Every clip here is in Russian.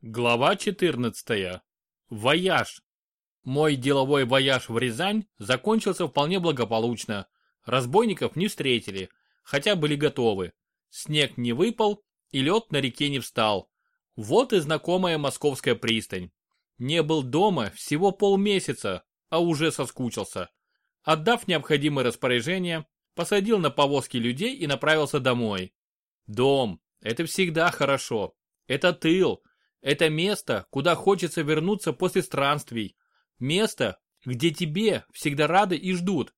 Глава 14. Вояж. Мой деловой вояж в Рязань закончился вполне благополучно. Разбойников не встретили, хотя были готовы. Снег не выпал и лед на реке не встал. Вот и знакомая московская пристань. Не был дома всего полмесяца, а уже соскучился. Отдав необходимые распоряжения, посадил на повозки людей и направился домой. Дом – это всегда хорошо. Это тыл, это место, куда хочется вернуться после странствий. Место, где тебе всегда рады и ждут.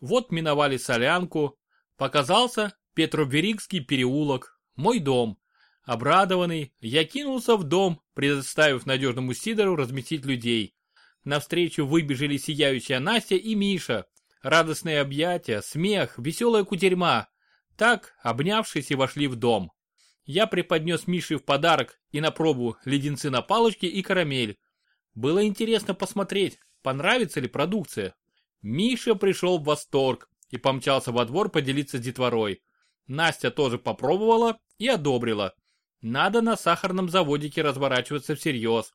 Вот миновали солянку. Показался Петроверикский переулок, мой дом. Обрадованный, я кинулся в дом, предоставив надежному Сидору разместить людей. Навстречу выбежали сияющая Настя и Миша. Радостные объятия, смех, веселая кутерьма. Так, обнявшись и вошли в дом. Я преподнес Мише в подарок и на пробу леденцы на палочке и карамель. Было интересно посмотреть, понравится ли продукция. Миша пришел в восторг и помчался во двор поделиться с детворой. Настя тоже попробовала и одобрила. Надо на сахарном заводике разворачиваться всерьез.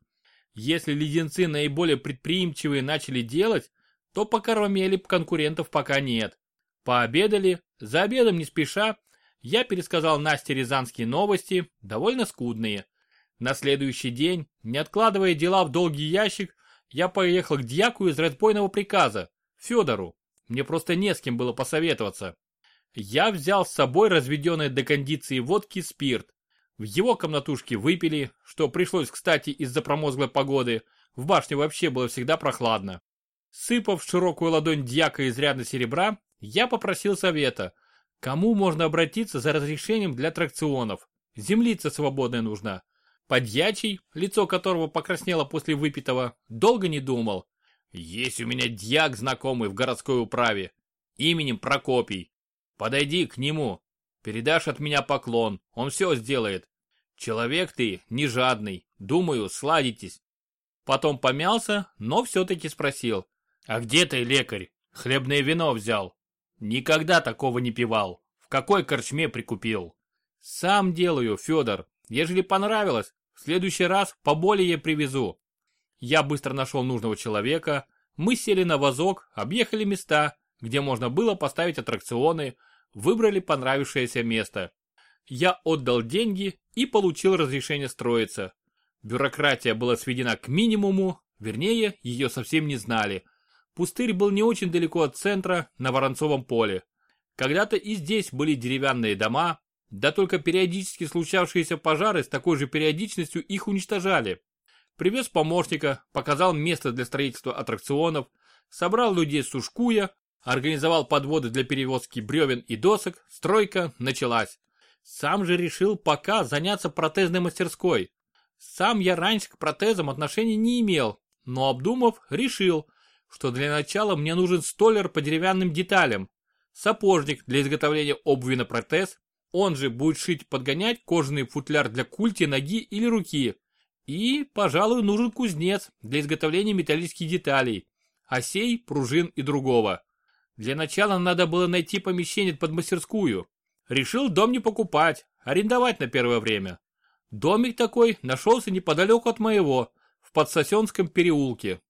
Если леденцы наиболее предприимчивые начали делать, то по карамели конкурентов пока нет. Пообедали, за обедом не спеша, я пересказал Насте рязанские новости, довольно скудные. На следующий день, не откладывая дела в долгий ящик, я поехал к дьяку из разбойного приказа, Федору. Мне просто не с кем было посоветоваться. Я взял с собой разведенный до кондиции водки спирт. В его комнатушке выпили, что пришлось, кстати, из-за промозглой погоды. В башне вообще было всегда прохладно. Сыпав широкую ладонь дьяка изрядно серебра, я попросил совета – Кому можно обратиться за разрешением для аттракционов? Землица свободная нужна. Подьячий, лицо которого покраснело после выпитого, долго не думал. Есть у меня дьяк знакомый в городской управе. Именем Прокопий. Подойди к нему. Передашь от меня поклон. Он все сделает. Человек ты не жадный. Думаю, сладитесь. Потом помялся, но все-таки спросил. А где ты, лекарь? Хлебное вино взял. Никогда такого не пивал. В какой корчме прикупил? Сам делаю, Федор. Ежели понравилось, в следующий раз поболее привезу. Я быстро нашел нужного человека. Мы сели на вазок, объехали места, где можно было поставить аттракционы, выбрали понравившееся место. Я отдал деньги и получил разрешение строиться. Бюрократия была сведена к минимуму, вернее, ее совсем не знали – Пустырь был не очень далеко от центра, на Воронцовом поле. Когда-то и здесь были деревянные дома, да только периодически случавшиеся пожары с такой же периодичностью их уничтожали. Привез помощника, показал место для строительства аттракционов, собрал людей с Сушкуя, организовал подводы для перевозки бревен и досок, стройка началась. Сам же решил пока заняться протезной мастерской. Сам я раньше к протезам отношения не имел, но обдумав, решил, что для начала мне нужен столер по деревянным деталям, сапожник для изготовления обуви на протез, он же будет шить-подгонять кожаный футляр для культи ноги или руки. И, пожалуй, нужен кузнец для изготовления металлических деталей, осей, пружин и другого. Для начала надо было найти помещение под мастерскую. Решил дом не покупать, арендовать на первое время. Домик такой нашелся неподалеку от моего, в Подсосенском переулке.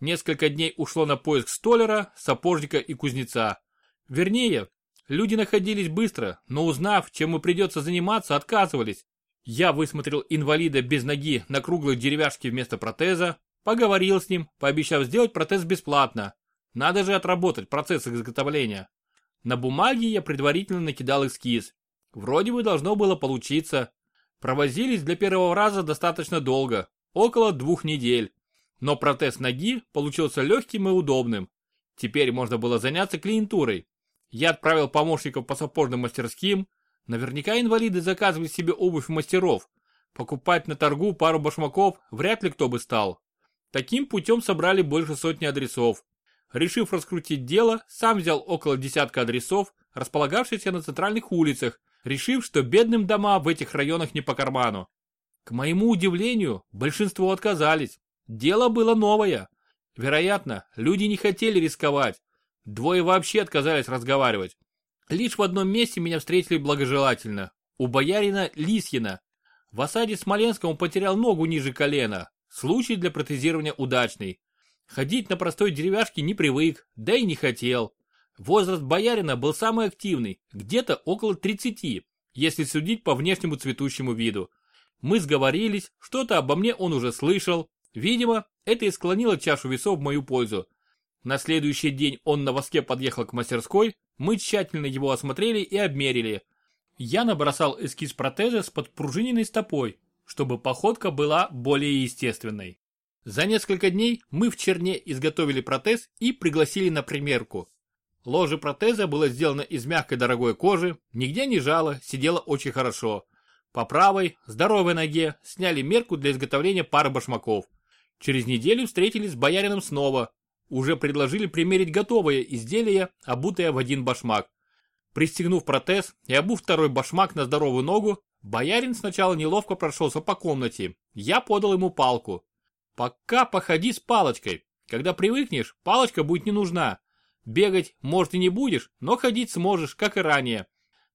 Несколько дней ушло на поиск столера, сапожника и кузнеца. Вернее, люди находились быстро, но узнав, чем им придется заниматься, отказывались. Я высмотрел инвалида без ноги на круглой деревяшке вместо протеза, поговорил с ним, пообещав сделать протез бесплатно. Надо же отработать процесс изготовления. На бумаге я предварительно накидал эскиз. Вроде бы должно было получиться. Провозились для первого раза достаточно долго, около двух недель. Но протез ноги получился легким и удобным. Теперь можно было заняться клиентурой. Я отправил помощников по сапожным мастерским. Наверняка инвалиды заказывали себе обувь мастеров. Покупать на торгу пару башмаков вряд ли кто бы стал. Таким путем собрали больше сотни адресов. Решив раскрутить дело, сам взял около десятка адресов, располагавшихся на центральных улицах, решив, что бедным дома в этих районах не по карману. К моему удивлению, большинство отказались. Дело было новое. Вероятно, люди не хотели рисковать. Двое вообще отказались разговаривать. Лишь в одном месте меня встретили благожелательно. У боярина Лисьина. В осаде Смоленска он потерял ногу ниже колена. Случай для протезирования удачный. Ходить на простой деревяшке не привык, да и не хотел. Возраст боярина был самый активный, где-то около 30, если судить по внешнему цветущему виду. Мы сговорились, что-то обо мне он уже слышал. Видимо, это и склонило чашу весов в мою пользу. На следующий день он на воске подъехал к мастерской, мы тщательно его осмотрели и обмерили. Я набросал эскиз протеза с подпружиненной стопой, чтобы походка была более естественной. За несколько дней мы в Черне изготовили протез и пригласили на примерку. Ложе протеза было сделано из мягкой дорогой кожи, нигде не жало, сидело очень хорошо. По правой, здоровой ноге сняли мерку для изготовления пары башмаков. Через неделю встретились с боярином снова. Уже предложили примерить готовое изделие, обутое в один башмак. Пристегнув протез и обув второй башмак на здоровую ногу, боярин сначала неловко прошелся по комнате. Я подал ему палку. Пока походи с палочкой. Когда привыкнешь, палочка будет не нужна. Бегать, может, и не будешь, но ходить сможешь, как и ранее.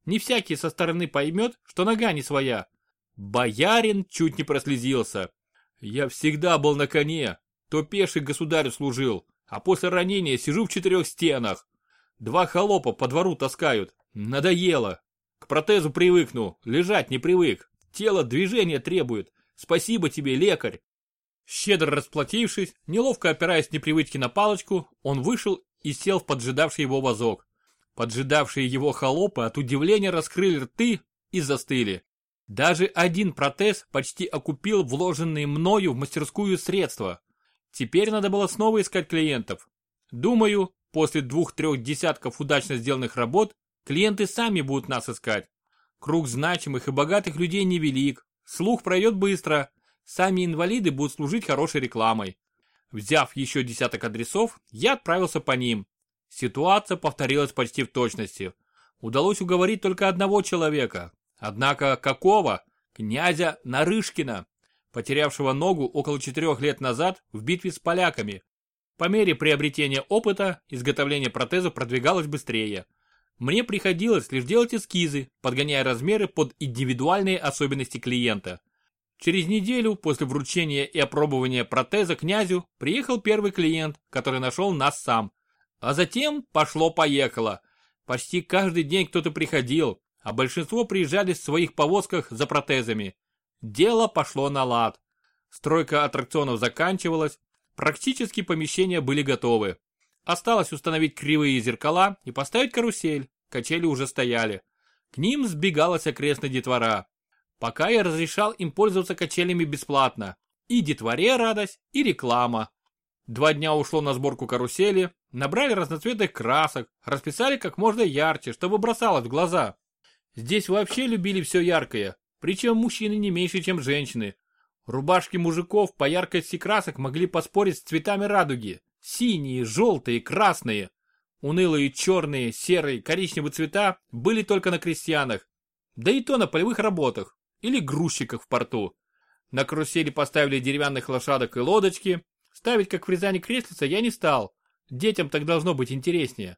Не всякий со стороны поймет, что нога не своя. Боярин чуть не прослезился. Я всегда был на коне, то пеший государю служил, а после ранения сижу в четырех стенах. Два холопа по двору таскают. Надоело. К протезу привыкну, лежать не привык. Тело движения требует. Спасибо тебе, лекарь. Щедро расплатившись, неловко опираясь непривычки на палочку, он вышел и сел в поджидавший его вазок. Поджидавшие его холопы от удивления раскрыли рты и застыли. Даже один протез почти окупил вложенные мною в мастерскую средства. Теперь надо было снова искать клиентов. Думаю, после двух-трех десятков удачно сделанных работ, клиенты сами будут нас искать. Круг значимых и богатых людей невелик, слух пройдет быстро, сами инвалиды будут служить хорошей рекламой. Взяв еще десяток адресов, я отправился по ним. Ситуация повторилась почти в точности. Удалось уговорить только одного человека. Однако какого? Князя Нарышкина, потерявшего ногу около четырех лет назад в битве с поляками. По мере приобретения опыта, изготовление протеза продвигалось быстрее. Мне приходилось лишь делать эскизы, подгоняя размеры под индивидуальные особенности клиента. Через неделю после вручения и опробования протеза князю приехал первый клиент, который нашел нас сам. А затем пошло-поехало. Почти каждый день кто-то приходил, а большинство приезжали в своих повозках за протезами. Дело пошло на лад. Стройка аттракционов заканчивалась, практически помещения были готовы. Осталось установить кривые зеркала и поставить карусель, качели уже стояли. К ним сбегалась окрестная детвора. Пока я разрешал им пользоваться качелями бесплатно. И детворе радость, и реклама. Два дня ушло на сборку карусели, набрали разноцветных красок, расписали как можно ярче, чтобы бросалось в глаза. Здесь вообще любили все яркое, причем мужчины не меньше, чем женщины. Рубашки мужиков по яркости красок могли поспорить с цветами радуги. Синие, желтые, красные. Унылые черные, серые, коричневые цвета были только на крестьянах. Да и то на полевых работах или грузчиках в порту. На карусели поставили деревянных лошадок и лодочки. Ставить, как в Рязани, креслица я не стал. Детям так должно быть интереснее.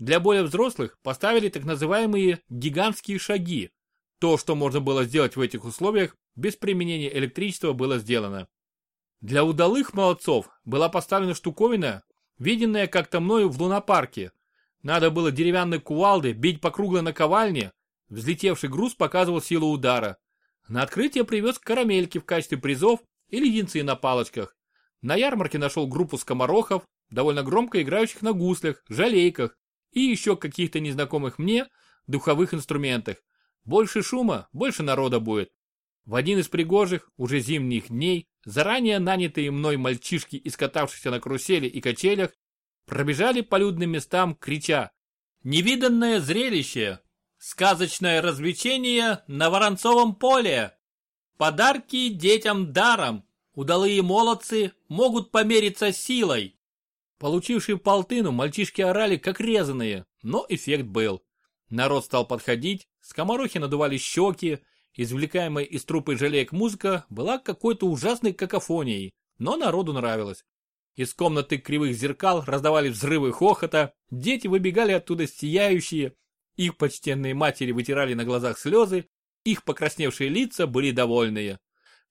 Для более взрослых поставили так называемые гигантские шаги. То, что можно было сделать в этих условиях, без применения электричества было сделано. Для удалых молодцов была поставлена штуковина, виденная как-то мною в лунопарке. Надо было деревянной кувалды бить по круглой наковальне, взлетевший груз показывал силу удара. На открытие привез карамельки в качестве призов и леденцы на палочках. На ярмарке нашел группу скоморохов, довольно громко играющих на гуслях, жалейках и еще каких-то незнакомых мне духовых инструментах. Больше шума, больше народа будет. В один из пригожих, уже зимних дней, заранее нанятые мной мальчишки, искатавшиеся на карусели и качелях, пробежали по людным местам, крича «Невиданное зрелище! Сказочное развлечение на Воронцовом поле. Подарки детям даром. Удалые молодцы могут помериться силой. Получившие полтыну, мальчишки орали как резаные, но эффект был. Народ стал подходить, скоморохи надували щеки, извлекаемая из трупы жалеек музыка была какой-то ужасной какофонией, но народу нравилось. Из комнаты кривых зеркал раздавали взрывы хохота, дети выбегали оттуда сияющие, их почтенные матери вытирали на глазах слезы, Их покрасневшие лица были довольные.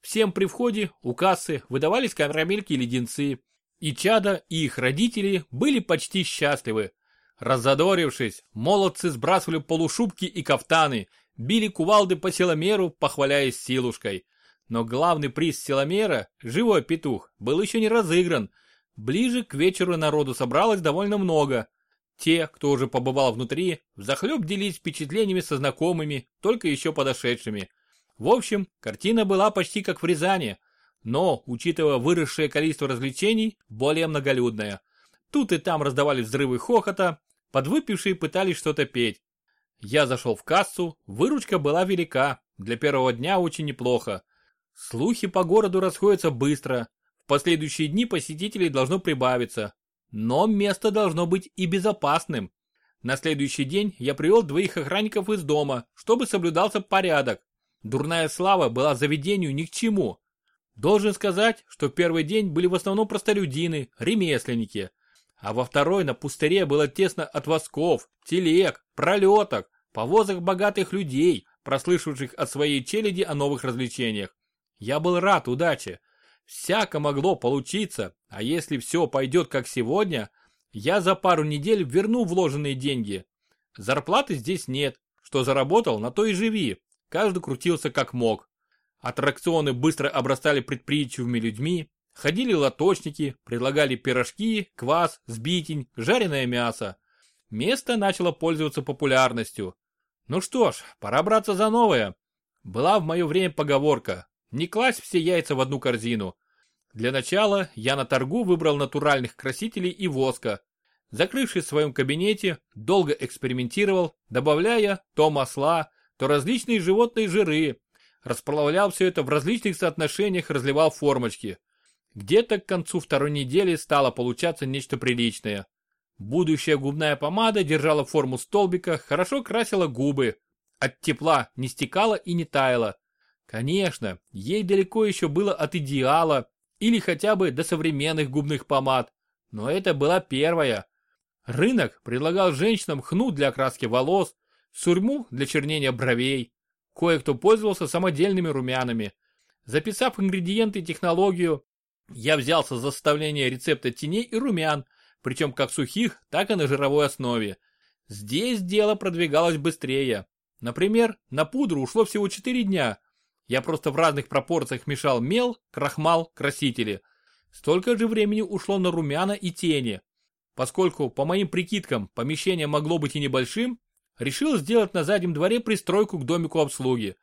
Всем при входе у кассы выдавались карамельки и леденцы, и чада, и их родители были почти счастливы. Раззадорившись, молодцы сбрасывали полушубки и кафтаны, били кувалды по силомеру, похваляясь силушкой. Но главный приз силомера, живой петух, был еще не разыгран. Ближе к вечеру народу собралось довольно много. Те, кто уже побывал внутри, взахлеб делились впечатлениями со знакомыми, только еще подошедшими. В общем, картина была почти как в Рязани, но, учитывая выросшее количество развлечений, более многолюдная. Тут и там раздавались взрывы хохота, подвыпившие пытались что-то петь. Я зашел в кассу, выручка была велика, для первого дня очень неплохо. Слухи по городу расходятся быстро, в последующие дни посетителей должно прибавиться, но место должно быть и безопасным. На следующий день я привел двоих охранников из дома, чтобы соблюдался порядок. Дурная слава была заведению ни к чему. Должен сказать, что в первый день были в основном простолюдины, ремесленники. А во второй на пустыре было тесно от восков, телег, пролеток, повозок богатых людей, прослышавших от своей челяди о новых развлечениях. Я был рад удаче. Всяко могло получиться, а если все пойдет как сегодня, я за пару недель верну вложенные деньги. Зарплаты здесь нет, что заработал, на то и живи. Каждый крутился как мог. Аттракционы быстро обрастали предприимчивыми людьми, ходили лоточники, предлагали пирожки, квас, сбитень, жареное мясо. Место начало пользоваться популярностью. Ну что ж, пора браться за новое. Была в мое время поговорка «Не класть все яйца в одну корзину». Для начала я на торгу выбрал натуральных красителей и воска. Закрывшись в своем кабинете, долго экспериментировал, добавляя то масла, то различные животные жиры. Расплавлял все это в различных соотношениях, разливал формочки. Где-то к концу второй недели стало получаться нечто приличное. Будущая губная помада держала форму столбика, хорошо красила губы. От тепла не стекала и не таяла. Конечно, ей далеко еще было от идеала или хотя бы до современных губных помад, но это была первая. Рынок предлагал женщинам хну для окраски волос, сурьму для чернения бровей. Кое-кто пользовался самодельными румянами. Записав ингредиенты и технологию, я взялся за составление рецепта теней и румян, причем как сухих, так и на жировой основе. Здесь дело продвигалось быстрее. Например, на пудру ушло всего 4 дня. Я просто в разных пропорциях мешал мел, крахмал, красители. Столько же времени ушло на румяна и тени. Поскольку, по моим прикидкам, помещение могло быть и небольшим, решил сделать на заднем дворе пристройку к домику обслуги.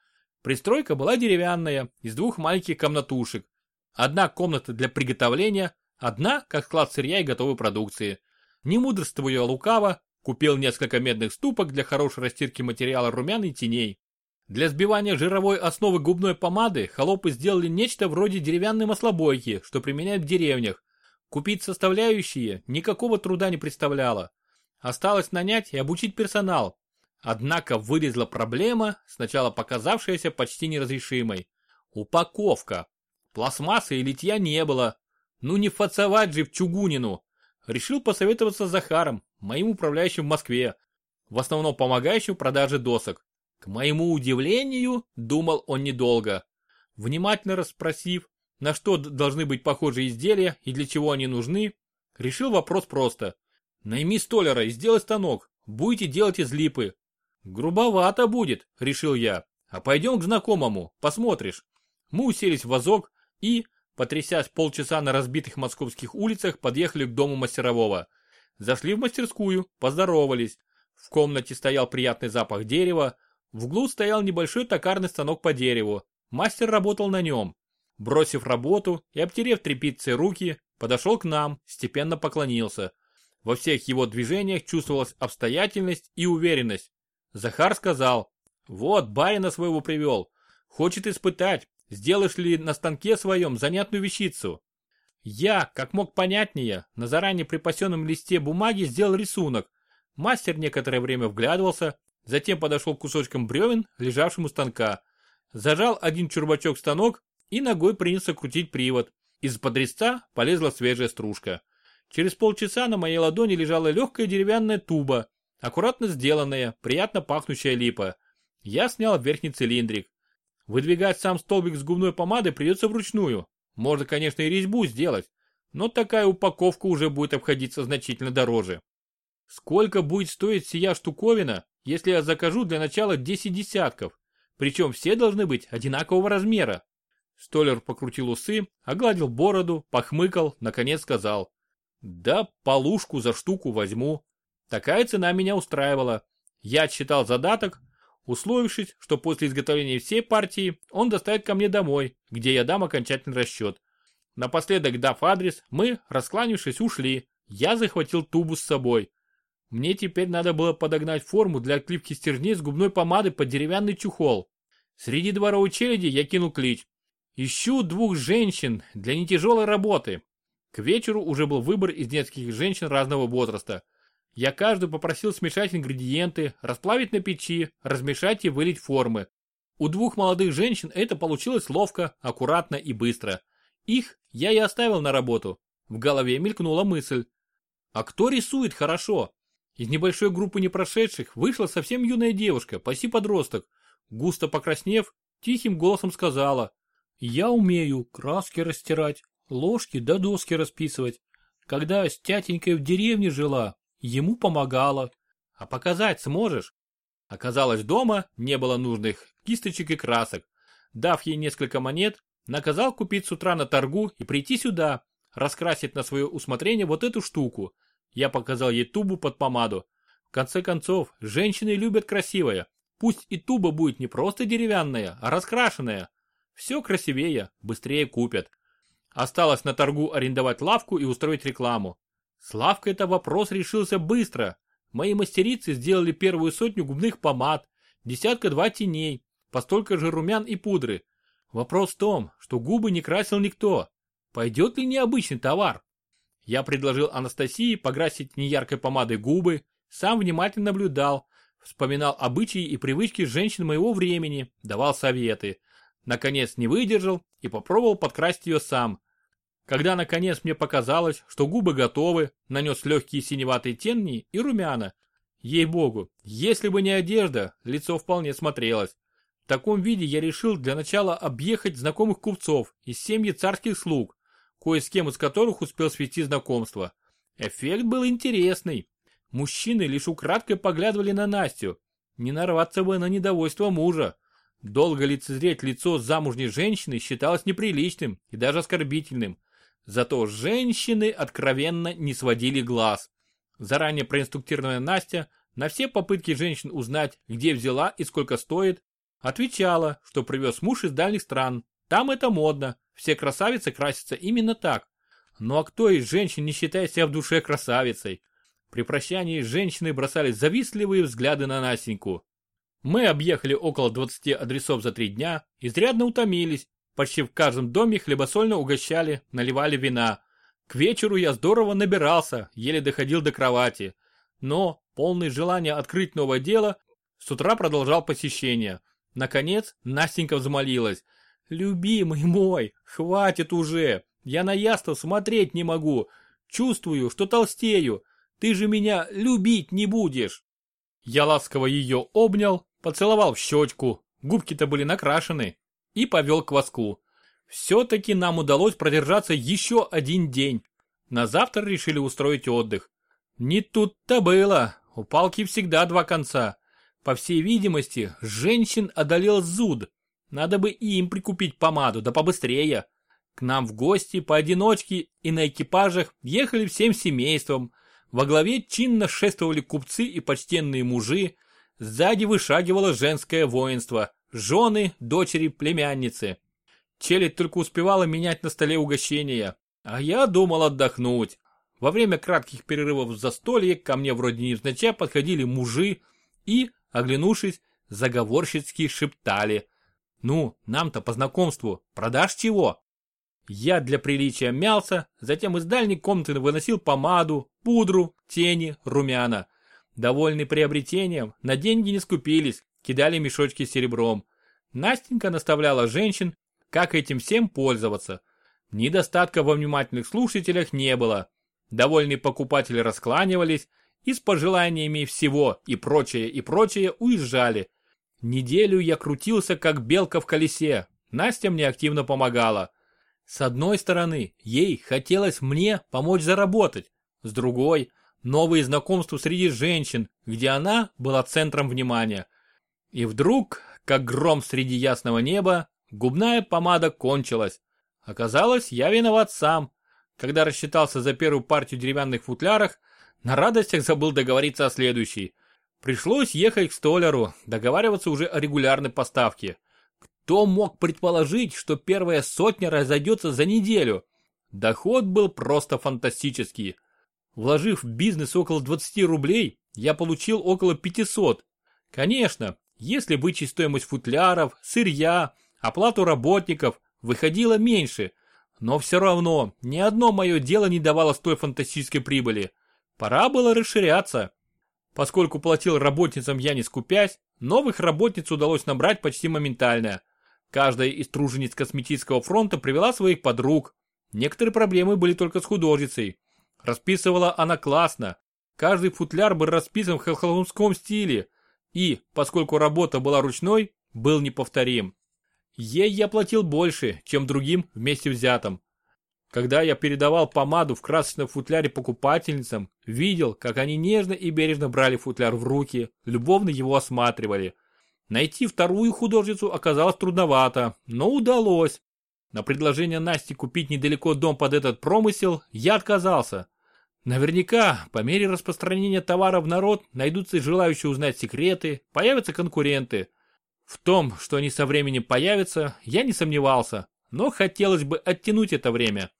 Пристройка была деревянная, из двух маленьких комнатушек. Одна комната для приготовления, одна как склад сырья и готовой продукции. Не мудрствуя лукаво, купил несколько медных ступок для хорошей растирки материала румян и теней. Для сбивания жировой основы губной помады холопы сделали нечто вроде деревянной маслобойки, что применяют в деревнях. Купить составляющие никакого труда не представляло. Осталось нанять и обучить персонал, Однако вылезла проблема, сначала показавшаяся почти неразрешимой. Упаковка. Пластмассы и литья не было. Ну не фацевать же в чугунину. Решил посоветоваться с Захаром, моим управляющим в Москве, в основном помогающим в продаже досок. К моему удивлению, думал он недолго. Внимательно расспросив, на что должны быть похожи изделия и для чего они нужны, решил вопрос просто. Найми столяра и сделай станок, будете делать из липы, «Грубовато будет», — решил я. «А пойдем к знакомому, посмотришь». Мы уселись в вазок и, потрясясь полчаса на разбитых московских улицах, подъехали к дому мастерового. Зашли в мастерскую, поздоровались. В комнате стоял приятный запах дерева. В углу стоял небольшой токарный станок по дереву. Мастер работал на нем. Бросив работу и обтерев тряпицей руки, подошел к нам, степенно поклонился. Во всех его движениях чувствовалась обстоятельность и уверенность. Захар сказал, вот барина своего привел, хочет испытать, сделаешь ли на станке своем занятную вещицу. Я, как мог понятнее, на заранее припасенном листе бумаги сделал рисунок. Мастер некоторое время вглядывался, затем подошел к кусочкам бревен, лежавшим у станка. Зажал один чурбачок в станок и ногой принялся крутить привод. Из-под резца полезла свежая стружка. Через полчаса на моей ладони лежала легкая деревянная туба, Аккуратно сделанная, приятно пахнущая липа. Я снял верхний цилиндрик. Выдвигать сам столбик с губной помады придется вручную. Можно, конечно, и резьбу сделать, но такая упаковка уже будет обходиться значительно дороже. Сколько будет стоить сия штуковина, если я закажу для начала 10 десятков? Причем все должны быть одинакового размера. Столер покрутил усы, огладил бороду, похмыкал, наконец сказал. Да, полушку за штуку возьму. Такая цена меня устраивала. Я отсчитал задаток, условившись, что после изготовления всей партии он доставит ко мне домой, где я дам окончательный расчет. Напоследок дав адрес, мы, раскланившись, ушли. Я захватил тубу с собой. Мне теперь надо было подогнать форму для отливки стержней с губной помады под деревянный чухол. Среди дворовой челяди я кинул клич. Ищу двух женщин для нетяжелой работы. К вечеру уже был выбор из нескольких женщин разного возраста. Я каждую попросил смешать ингредиенты, расплавить на печи, размешать и вылить формы. У двух молодых женщин это получилось ловко, аккуратно и быстро. Их я и оставил на работу. В голове мелькнула мысль. А кто рисует хорошо? Из небольшой группы непрошедших вышла совсем юная девушка, почти подросток. Густо покраснев, тихим голосом сказала. Я умею краски растирать, ложки да доски расписывать. Когда с тятенькой в деревне жила, ему помогала. А показать сможешь? Оказалось, дома не было нужных кисточек и красок. Дав ей несколько монет, наказал купить с утра на торгу и прийти сюда, раскрасить на свое усмотрение вот эту штуку. Я показал ей тубу под помаду. В конце концов, женщины любят красивое. Пусть и туба будет не просто деревянная, а раскрашенная. Все красивее, быстрее купят. Осталось на торгу арендовать лавку и устроить рекламу. С лавкой-то вопрос решился быстро. Мои мастерицы сделали первую сотню губных помад, десятка-два теней, по столько же румян и пудры. Вопрос в том, что губы не красил никто. Пойдет ли необычный товар? Я предложил Анастасии покрасить неяркой помадой губы, сам внимательно наблюдал, вспоминал обычаи и привычки женщин моего времени, давал советы. Наконец не выдержал и попробовал подкрасить ее сам. Когда наконец мне показалось, что губы готовы, нанес легкие синеватые тени и румяна. Ей-богу, если бы не одежда, лицо вполне смотрелось. В таком виде я решил для начала объехать знакомых купцов из семьи царских слуг, кое с кем из которых успел свести знакомство. Эффект был интересный. Мужчины лишь украдкой поглядывали на Настю. Не нарваться бы на недовольство мужа. Долго лицезреть лицо замужней женщины считалось неприличным и даже оскорбительным. Зато женщины откровенно не сводили глаз. Заранее проинструктированная Настя на все попытки женщин узнать, где взяла и сколько стоит, отвечала, что привез муж из дальних стран. Там это модно, все красавицы красятся именно так. Ну а кто из женщин не считает себя в душе красавицей? При прощании женщины бросали завистливые взгляды на Настеньку. Мы объехали около 20 адресов за три дня, изрядно утомились. Почти в каждом доме хлебосольно угощали, наливали вина. К вечеру я здорово набирался, еле доходил до кровати. Но, полный желания открыть новое дело, с утра продолжал посещение. Наконец, Настенька взмолилась. «Любимый мой, хватит уже! Я на яство смотреть не могу! Чувствую, что толстею! Ты же меня любить не будешь!» Я ласково ее обнял, поцеловал в щечку, губки-то были накрашены, и повел к воску. Все-таки нам удалось продержаться еще один день. На завтра решили устроить отдых. Не тут-то было, у палки всегда два конца. По всей видимости, женщин одолел зуд. Надо бы и им прикупить помаду, да побыстрее. К нам в гости поодиночке и на экипажах ехали всем семейством. Во главе чинно шествовали купцы и почтенные мужи, Сзади вышагивало женское воинство, жены, дочери, племянницы. Челядь только успевала менять на столе угощения, а я думал отдохнуть. Во время кратких перерывов в застолье ко мне вроде невзначай подходили мужи и, оглянувшись, заговорщицки шептали. «Ну, нам-то по знакомству, продашь чего?» Я для приличия мялся, затем из дальней комнаты выносил помаду, пудру, тени, румяна. Довольные приобретением, на деньги не скупились, кидали мешочки с серебром. Настенька наставляла женщин, как этим всем пользоваться. Недостатка во внимательных слушателях не было. Довольные покупатели раскланивались и с пожеланиями всего и прочее и прочее уезжали. Неделю я крутился, как белка в колесе. Настя мне активно помогала. С одной стороны, ей хотелось мне помочь заработать. С другой, новые знакомства среди женщин, где она была центром внимания. И вдруг, как гром среди ясного неба, губная помада кончилась. Оказалось, я виноват сам. Когда рассчитался за первую партию деревянных футлярах, на радостях забыл договориться о следующей. Пришлось ехать к столяру, договариваться уже о регулярной поставке. Кто мог предположить, что первая сотня разойдется за неделю? Доход был просто фантастический. Вложив в бизнес около 20 рублей, я получил около 500. Конечно, если вычесть стоимость футляров, сырья, оплату работников, выходило меньше. Но все равно, ни одно мое дело не давало столь фантастической прибыли. Пора было расширяться. Поскольку платил работницам я не скупясь, новых работниц удалось набрать почти моментально. Каждая из тружениц косметического фронта привела своих подруг. Некоторые проблемы были только с художницей. Расписывала она классно. Каждый футляр был расписан в холмском стиле. И, поскольку работа была ручной, был неповторим. Ей я платил больше, чем другим вместе взятым. Когда я передавал помаду в красочном футляре покупательницам, видел, как они нежно и бережно брали футляр в руки, любовно его осматривали. Найти вторую художницу оказалось трудновато, но удалось. На предложение Насти купить недалеко дом под этот промысел я отказался. Наверняка, по мере распространения товара в народ, найдутся желающие узнать секреты, появятся конкуренты. В том, что они со временем появятся, я не сомневался, но хотелось бы оттянуть это время.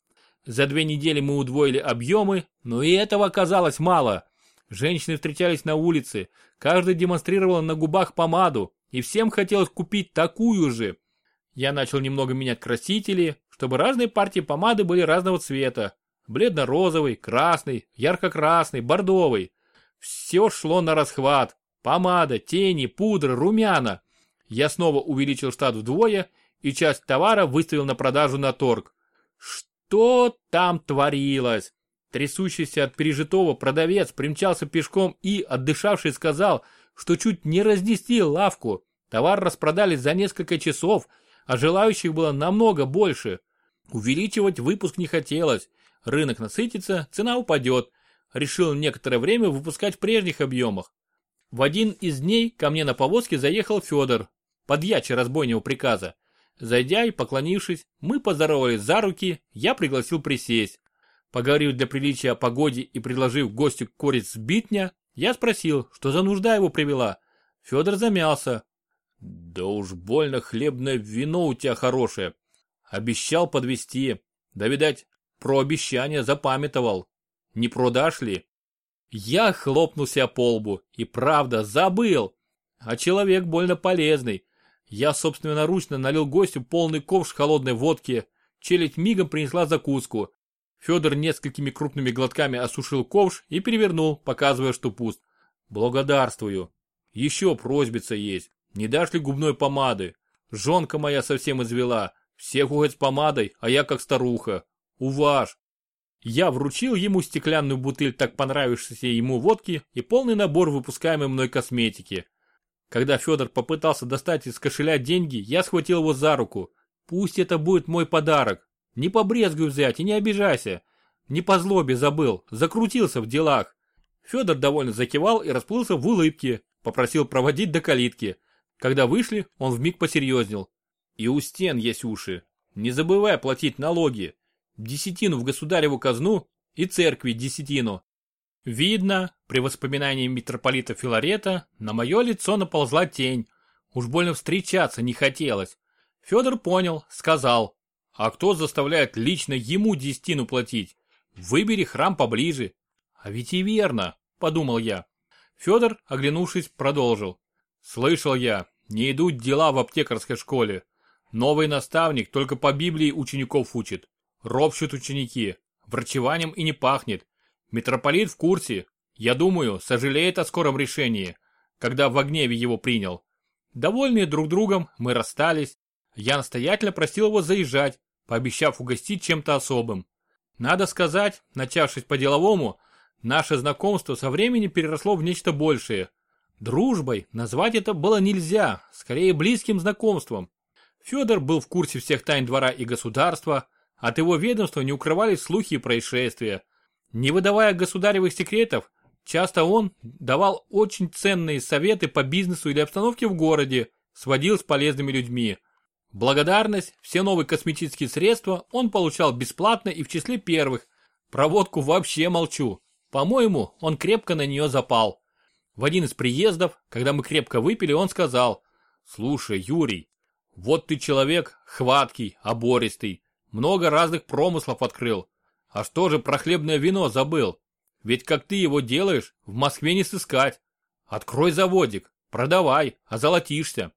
За две недели мы удвоили объемы, но и этого оказалось мало. Женщины встречались на улице, каждая демонстрировала на губах помаду, и всем хотелось купить такую же. Я начал немного менять красители, чтобы разные партии помады были разного цвета. Бледно-розовый, красный, ярко-красный, бордовый. Все шло на расхват. Помада, тени, пудра, румяна. Я снова увеличил штат вдвое и часть товара выставил на продажу на торг. Что там творилось? Трясущийся от пережитого продавец примчался пешком и, отдышавший, сказал, что чуть не разнести лавку. Товар распродали за несколько часов, а желающих было намного больше. Увеличивать выпуск не хотелось. Рынок насытится, цена упадет. Решил некоторое время выпускать в прежних объемах. В один из дней ко мне на повозке заехал Федор, подьячий разбойного приказа. Зайдя и поклонившись, мы поздоровались за руки, я пригласил присесть. Поговорив для приличия о погоде и предложив гостю корец битня, я спросил, что за нужда его привела. Федор замялся. Да уж больно хлебное вино у тебя хорошее. Обещал подвести. Да, видать, про обещание запамятовал. Не продашь ли? Я хлопнул себя по лбу и правда забыл. А человек больно полезный. Я собственноручно налил гостю полный ковш холодной водки. Челядь мигом принесла закуску. Федор несколькими крупными глотками осушил ковш и перевернул, показывая, что пуст. Благодарствую. Еще просьбица есть. Не дашь ли губной помады? Жонка моя совсем извела. Все ходят с помадой, а я как старуха. Уваж. Я вручил ему стеклянную бутыль так понравившейся ему водки и полный набор выпускаемой мной косметики. Когда Федор попытался достать из кошеля деньги, я схватил его за руку. Пусть это будет мой подарок. Не побрезгуй взять и не обижайся. Не по злобе забыл, закрутился в делах. Федор довольно закивал и расплылся в улыбке, попросил проводить до калитки. Когда вышли, он вмиг посерьезнел. И у стен есть уши. Не забывай платить налоги. Десятину в государеву казну и церкви десятину. Видно, при воспоминании митрополита Филарета на мое лицо наползла тень. Уж больно встречаться не хотелось. Федор понял, сказал. А кто заставляет лично ему десятину платить? Выбери храм поближе. А ведь и верно, подумал я. Федор, оглянувшись, продолжил. Слышал я, не идут дела в аптекарской школе. Новый наставник только по Библии учеников учит. Ропщут ученики. Врачеванием и не пахнет. Митрополит в курсе. Я думаю, сожалеет о скором решении, когда в гневе его принял. Довольные друг другом, мы расстались. Я настоятельно просил его заезжать, пообещав угостить чем-то особым. Надо сказать, начавшись по-деловому, наше знакомство со временем переросло в нечто большее. Дружбой назвать это было нельзя, скорее близким знакомством. Федор был в курсе всех тайн двора и государства, от его ведомства не укрывались слухи и происшествия. Не выдавая государевых секретов, часто он давал очень ценные советы по бизнесу или обстановке в городе, сводил с полезными людьми. Благодарность, все новые косметические средства он получал бесплатно и в числе первых. Проводку вообще молчу. По-моему, он крепко на нее запал. В один из приездов, когда мы крепко выпили, он сказал, «Слушай, Юрий, вот ты человек хваткий, обористый, много разных промыслов открыл. А что же про хлебное вино забыл? Ведь как ты его делаешь, в Москве не сыскать. Открой заводик, продавай, озолотишься».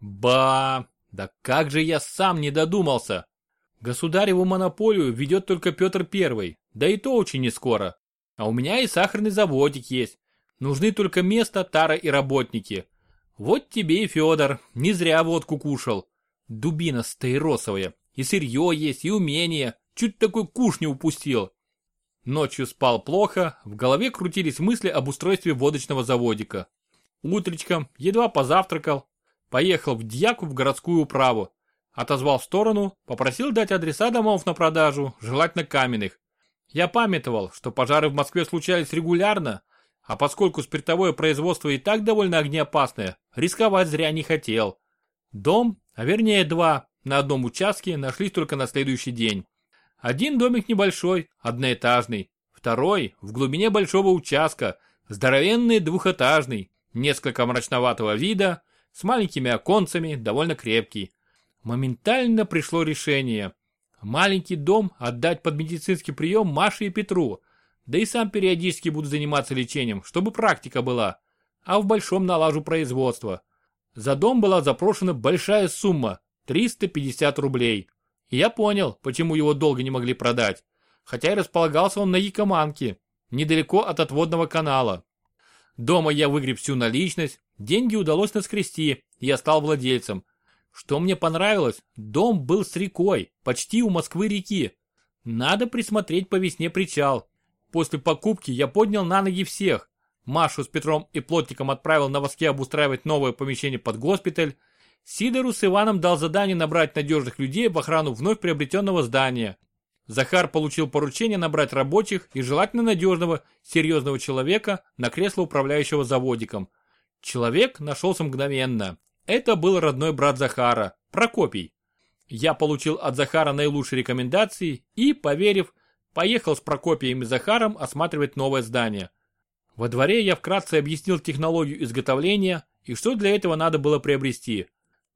Ба, да как же я сам не додумался. Государеву монополию ведет только Петр Первый, да и то очень не скоро. А у меня и сахарный заводик есть. Нужны только место, тара и работники. Вот тебе и Федор, не зря водку кушал. Дубина стаиросовая, и сырье есть, и умение. Чуть такой куш не упустил. Ночью спал плохо, в голове крутились мысли об устройстве водочного заводика. Утречком, едва позавтракал, поехал в Дьяку в городскую управу. Отозвал в сторону, попросил дать адреса домов на продажу, желательно каменных. Я памятовал, что пожары в Москве случались регулярно, а поскольку спиртовое производство и так довольно огнеопасное, рисковать зря не хотел. Дом, а вернее два, на одном участке нашлись только на следующий день. Один домик небольшой, одноэтажный. Второй, в глубине большого участка, здоровенный двухэтажный, несколько мрачноватого вида, с маленькими оконцами, довольно крепкий. Моментально пришло решение. Маленький дом отдать под медицинский прием Маше и Петру – да и сам периодически буду заниматься лечением, чтобы практика была. А в большом налажу производство. За дом была запрошена большая сумма – 350 рублей. И я понял, почему его долго не могли продать. Хотя и располагался он на Якоманке, недалеко от отводного канала. Дома я выгреб всю наличность, деньги удалось наскрести, и я стал владельцем. Что мне понравилось, дом был с рекой, почти у Москвы реки. Надо присмотреть по весне причал, После покупки я поднял на ноги всех. Машу с Петром и Плотником отправил на воске обустраивать новое помещение под госпиталь. Сидору с Иваном дал задание набрать надежных людей в охрану вновь приобретенного здания. Захар получил поручение набрать рабочих и желательно надежного, серьезного человека на кресло управляющего заводиком. Человек нашелся мгновенно. Это был родной брат Захара, Прокопий. Я получил от Захара наилучшие рекомендации и, поверив, Поехал с Прокопием и Захаром осматривать новое здание. Во дворе я вкратце объяснил технологию изготовления и что для этого надо было приобрести.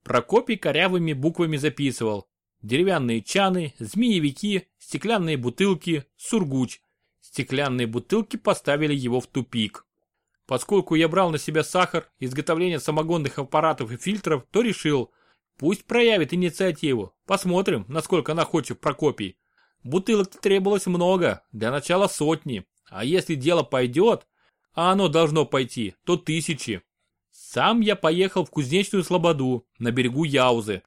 Прокопий корявыми буквами записывал. Деревянные чаны, змеевики, стеклянные бутылки, сургуч. Стеклянные бутылки поставили его в тупик. Поскольку я брал на себя сахар, изготовление самогонных аппаратов и фильтров, то решил, пусть проявит инициативу, посмотрим, насколько находчив Прокопий. Бутылок требовалось много, для начала сотни, а если дело пойдет, а оно должно пойти, то тысячи. Сам я поехал в кузнечную слободу, на берегу Яузы.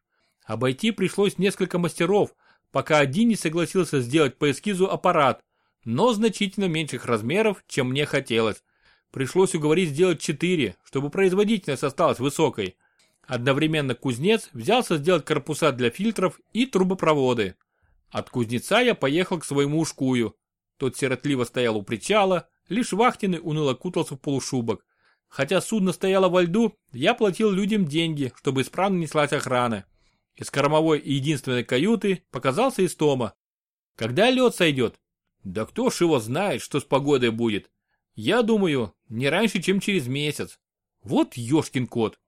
Обойти пришлось несколько мастеров, пока один не согласился сделать по эскизу аппарат, но значительно меньших размеров, чем мне хотелось. Пришлось уговорить сделать четыре, чтобы производительность осталась высокой. Одновременно кузнец взялся сделать корпуса для фильтров и трубопроводы. От кузнеца я поехал к своему ушкую. Тот сиротливо стоял у причала, лишь вахтенный уныло кутался в полушубок. Хотя судно стояло во льду, я платил людям деньги, чтобы исправно неслась охрана. Из кормовой и единственной каюты показался Истома. Когда лед сойдет? Да кто ж его знает, что с погодой будет. Я думаю, не раньше, чем через месяц. Вот ёшкин кот.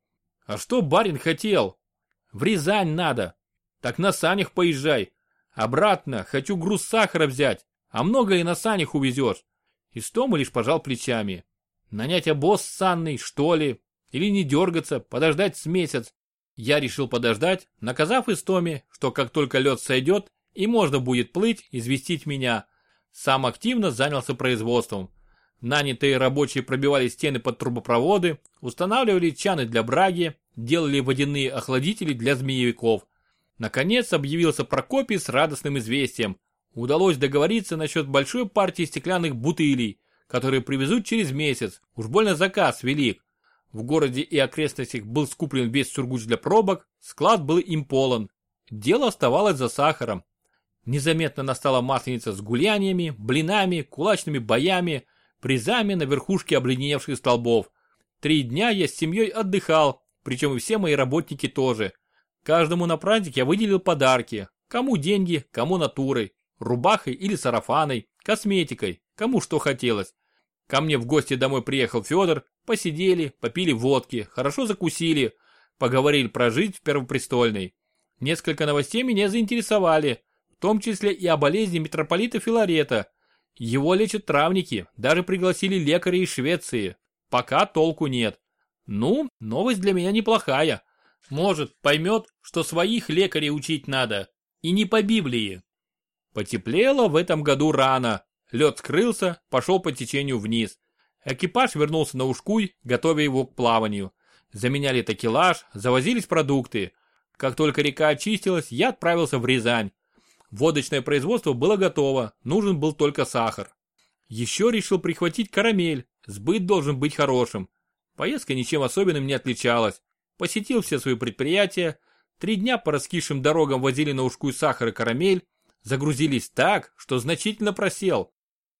А что барин хотел? В Рязань надо. Так на санях поезжай, Обратно, хочу груз сахара взять, а много ли на санях увезешь? Истома лишь пожал плечами. Нанять обоз с санной, что ли? Или не дергаться, подождать с месяц? Я решил подождать, наказав Истоме, что как только лед сойдет и можно будет плыть, известить меня. Сам активно занялся производством. Нанятые рабочие пробивали стены под трубопроводы, устанавливали чаны для браги, делали водяные охладители для змеевиков. Наконец объявился Прокопий с радостным известием. Удалось договориться насчет большой партии стеклянных бутылей, которые привезут через месяц. Уж больно заказ велик. В городе и окрестностях был скуплен весь сургуч для пробок, склад был им полон. Дело оставалось за сахаром. Незаметно настала масленица с гуляниями, блинами, кулачными боями, призами на верхушке обледеневших столбов. Три дня я с семьей отдыхал, причем и все мои работники тоже. Каждому на праздник я выделил подарки. Кому деньги, кому натурой, рубахой или сарафаной, косметикой, кому что хотелось. Ко мне в гости домой приехал Федор, посидели, попили водки, хорошо закусили, поговорили про жизнь в Первопрестольной. Несколько новостей меня заинтересовали, в том числе и о болезни митрополита Филарета. Его лечат травники, даже пригласили лекаря из Швеции. Пока толку нет. Ну, новость для меня неплохая. Может, поймет, что своих лекарей учить надо. И не по Библии. Потеплело в этом году рано. Лед скрылся, пошел по течению вниз. Экипаж вернулся на Ушкуй, готовя его к плаванию. Заменяли такелаж, завозились продукты. Как только река очистилась, я отправился в Рязань. Водочное производство было готово, нужен был только сахар. Еще решил прихватить карамель, сбыт должен быть хорошим. Поездка ничем особенным не отличалась. Посетил все свои предприятия, три дня по раскисшим дорогам возили на ушку сахар и карамель, загрузились так, что значительно просел.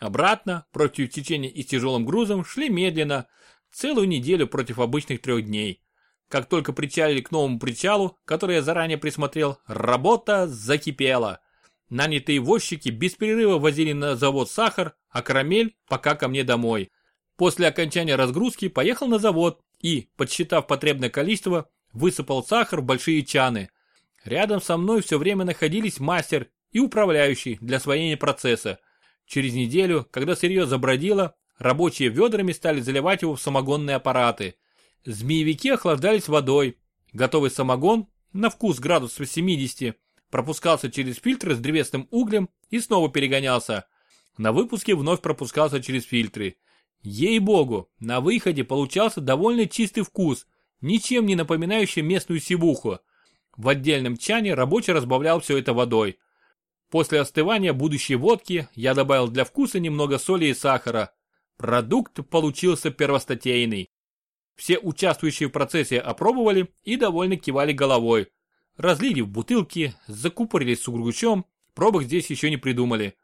Обратно, против течения и с тяжелым грузом, шли медленно, целую неделю против обычных трех дней. Как только причалили к новому причалу, который я заранее присмотрел, работа закипела. Нанятые возчики без перерыва возили на завод сахар, а карамель пока ко мне домой. После окончания разгрузки поехал на завод и, подсчитав потребное количество, высыпал сахар в большие чаны. Рядом со мной все время находились мастер и управляющий для освоения процесса. Через неделю, когда сырье забродило, рабочие ведрами стали заливать его в самогонные аппараты. Змеевики охлаждались водой. Готовый самогон, на вкус градусов 70, пропускался через фильтры с древесным углем и снова перегонялся. На выпуске вновь пропускался через фильтры. Ей-богу, на выходе получался довольно чистый вкус, ничем не напоминающий местную сивуху. В отдельном чане рабочий разбавлял все это водой. После остывания будущей водки я добавил для вкуса немного соли и сахара. Продукт получился первостатейный. Все участвующие в процессе опробовали и довольно кивали головой. Разлили в бутылки, закупорились сургучом, пробок здесь еще не придумали.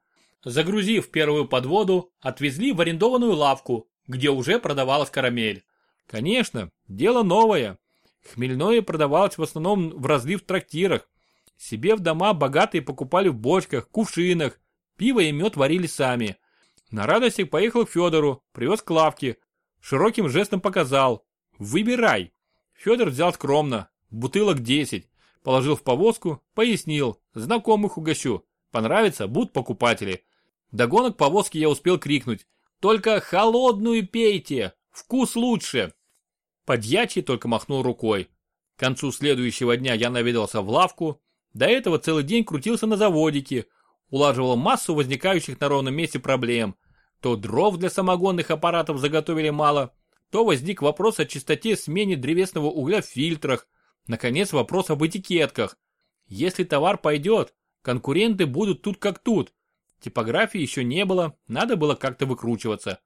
Загрузив первую подводу, отвезли в арендованную лавку, где уже продавалась карамель. Конечно, дело новое. Хмельное продавалось в основном в разлив трактирах, себе в дома богатые покупали в бочках, кувшинах, пиво и мед варили сами. На радостях поехал к Федору, привез к лавке. Широким жестом показал. Выбирай. Федор взял скромно, бутылок 10. Положил в повозку, пояснил. Знакомых угощу. Понравится, будут покупатели. Догонок повозки я успел крикнуть. Только холодную пейте, вкус лучше. Подьячий только махнул рукой. К концу следующего дня я наведался в лавку, до этого целый день крутился на заводике, улаживал массу возникающих на ровном месте проблем. То дров для самогонных аппаратов заготовили мало, то возник вопрос о чистоте смене древесного угля в фильтрах, наконец вопрос об этикетках. Если товар пойдет, конкуренты будут тут как тут. Типографии еще не было, надо было как-то выкручиваться.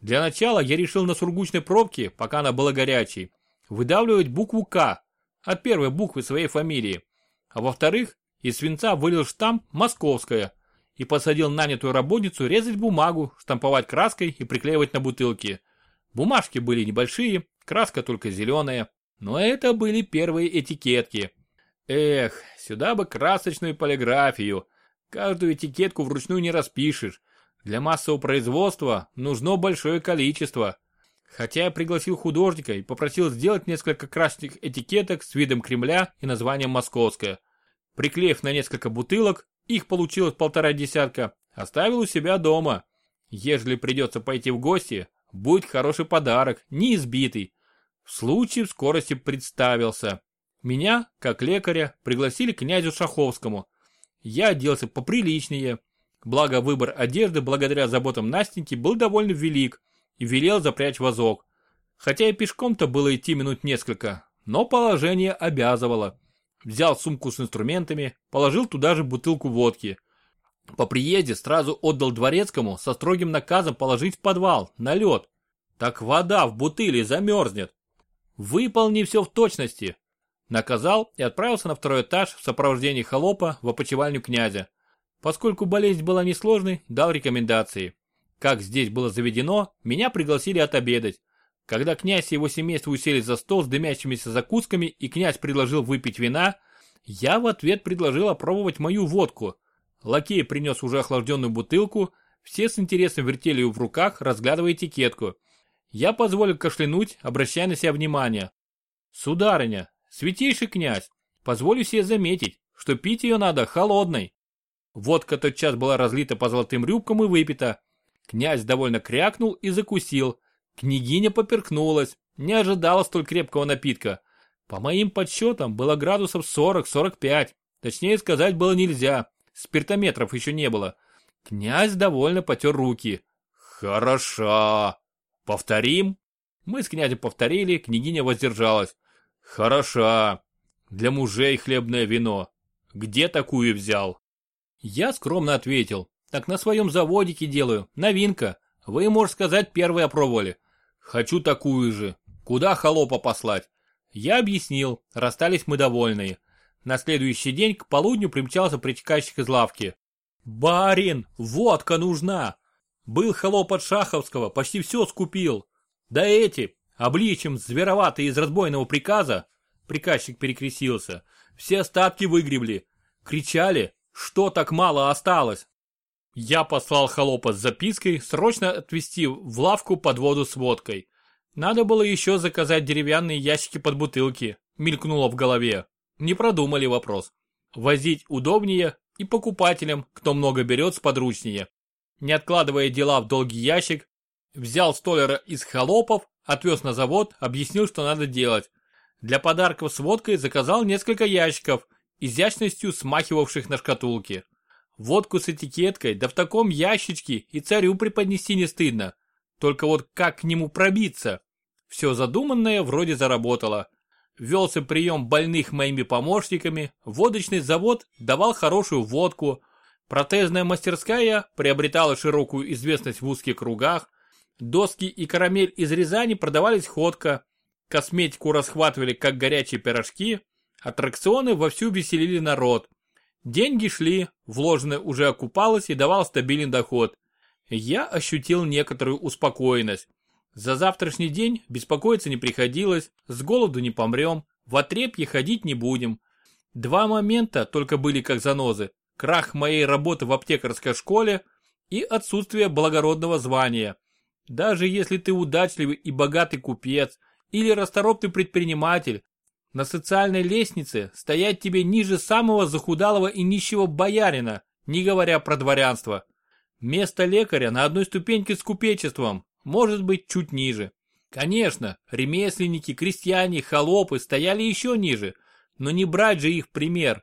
Для начала я решил на сургучной пробке, пока она была горячей, выдавливать букву «К» от первой буквы своей фамилии а во-вторых, из свинца вылил штамп «Московская» и посадил нанятую работницу резать бумагу, штамповать краской и приклеивать на бутылки. Бумажки были небольшие, краска только зеленая, но это были первые этикетки. Эх, сюда бы красочную полиграфию. Каждую этикетку вручную не распишешь. Для массового производства нужно большое количество. Хотя я пригласил художника и попросил сделать несколько красных этикеток с видом Кремля и названием «Московская». Приклеив на несколько бутылок, их получилось полтора десятка, оставил у себя дома. Ежели придется пойти в гости, будет хороший подарок, не избитый. В случае в скорости представился. Меня, как лекаря, пригласили к князю Шаховскому. Я оделся поприличнее. Благо выбор одежды благодаря заботам Настеньки был довольно велик и велел запрячь вазок. Хотя и пешком-то было идти минут несколько, но положение обязывало. Взял сумку с инструментами, положил туда же бутылку водки. По приезде сразу отдал дворецкому со строгим наказом положить в подвал, на лед. Так вода в бутыле замерзнет. Выполни все в точности. Наказал и отправился на второй этаж в сопровождении холопа в опочивальню князя. Поскольку болезнь была несложной, дал рекомендации. Как здесь было заведено, меня пригласили отобедать. Когда князь и его семейство уселись за стол с дымящимися закусками и князь предложил выпить вина, я в ответ предложил опробовать мою водку. Лакей принес уже охлажденную бутылку, все с интересом вертели ее в руках, разглядывая этикетку. Я позволил кашлянуть, обращая на себя внимание. Сударыня, святейший князь, позволю себе заметить, что пить ее надо холодной. Водка тотчас была разлита по золотым рюбкам и выпита. Князь довольно крякнул и закусил, Княгиня поперкнулась, не ожидала столь крепкого напитка. По моим подсчетам, было градусов 40-45. Точнее сказать было нельзя. Спиртометров еще не было. Князь довольно потер руки. Хороша. Повторим? Мы с князем повторили, княгиня воздержалась. Хороша. Для мужей хлебное вино. Где такую взял? Я скромно ответил. Так на своем заводике делаю. Новинка. Вы, можно сказать, первые опробовали. Хочу такую же. Куда холопа послать? Я объяснил, расстались мы довольные. На следующий день к полудню примчался притекающих из лавки. «Барин, водка нужна!» Был холоп от Шаховского, почти все скупил. Да эти, обличием звероватые из разбойного приказа, приказчик перекрестился, все остатки выгребли. Кричали, что так мало осталось. Я послал холопа с запиской срочно отвезти в лавку под воду с водкой. Надо было еще заказать деревянные ящики под бутылки, мелькнуло в голове. Не продумали вопрос. Возить удобнее и покупателям, кто много берет, сподручнее. Не откладывая дела в долгий ящик, взял столера из холопов, отвез на завод, объяснил, что надо делать. Для подарков с водкой заказал несколько ящиков, изящностью смахивавших на шкатулки. Водку с этикеткой, да в таком ящичке и царю преподнести не стыдно. Только вот как к нему пробиться? Все задуманное вроде заработало. Велся прием больных моими помощниками, водочный завод давал хорошую водку, протезная мастерская приобретала широкую известность в узких кругах, доски и карамель из Рязани продавались ходко, косметику расхватывали как горячие пирожки, аттракционы вовсю веселили народ. Деньги шли, вложенное уже окупалось и давал стабильный доход. Я ощутил некоторую успокоенность. За завтрашний день беспокоиться не приходилось, с голоду не помрем, в отрепье ходить не будем. Два момента только были как занозы. Крах моей работы в аптекарской школе и отсутствие благородного звания. Даже если ты удачливый и богатый купец или расторопный предприниматель, на социальной лестнице стоять тебе ниже самого захудалого и нищего боярина, не говоря про дворянство. Место лекаря на одной ступеньке с купечеством, может быть чуть ниже. Конечно, ремесленники, крестьяне, холопы стояли еще ниже, но не брать же их пример.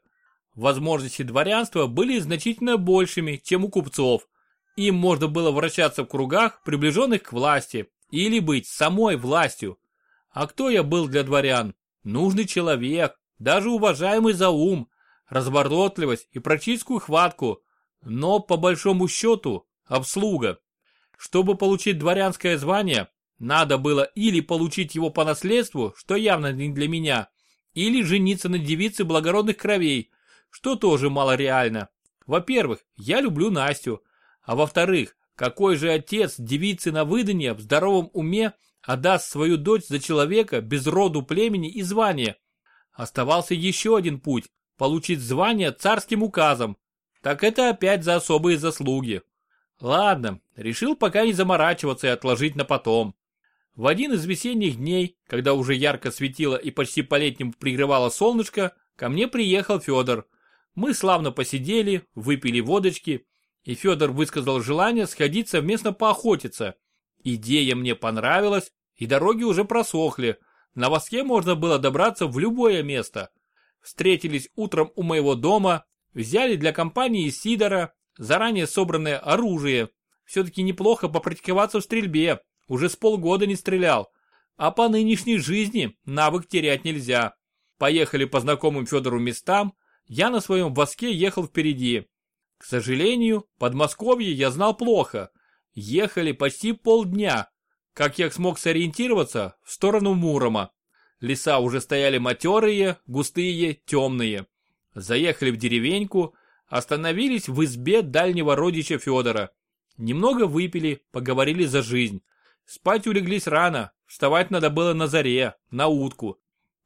Возможности дворянства были значительно большими, чем у купцов. Им можно было вращаться в кругах, приближенных к власти, или быть самой властью. А кто я был для дворян? Нужный человек, даже уважаемый за ум, разворотливость и практическую хватку, но по большому счету обслуга. Чтобы получить дворянское звание, надо было или получить его по наследству, что явно не для меня, или жениться на девице благородных кровей, что тоже мало реально. Во-первых, я люблю Настю, а во-вторых, какой же отец девицы на выданье в здоровом уме отдаст свою дочь за человека без роду племени и звания. Оставался еще один путь – получить звание царским указом. Так это опять за особые заслуги. Ладно, решил пока не заморачиваться и отложить на потом. В один из весенних дней, когда уже ярко светило и почти по-летнему пригревало солнышко, ко мне приехал Федор. Мы славно посидели, выпили водочки, и Федор высказал желание сходить совместно поохотиться. Идея мне понравилась, и дороги уже просохли. На воске можно было добраться в любое место. Встретились утром у моего дома, взяли для компании Сидора, заранее собранное оружие. Все-таки неплохо попрактиковаться в стрельбе, уже с полгода не стрелял. А по нынешней жизни навык терять нельзя. Поехали по знакомым Федору местам, я на своем воске ехал впереди. К сожалению, Подмосковье я знал плохо. Ехали почти полдня. Как я смог сориентироваться? В сторону Мурома. Леса уже стояли матерые, густые, темные. Заехали в деревеньку, остановились в избе дальнего родича Федора. Немного выпили, поговорили за жизнь. Спать улеглись рано, вставать надо было на заре, на утку.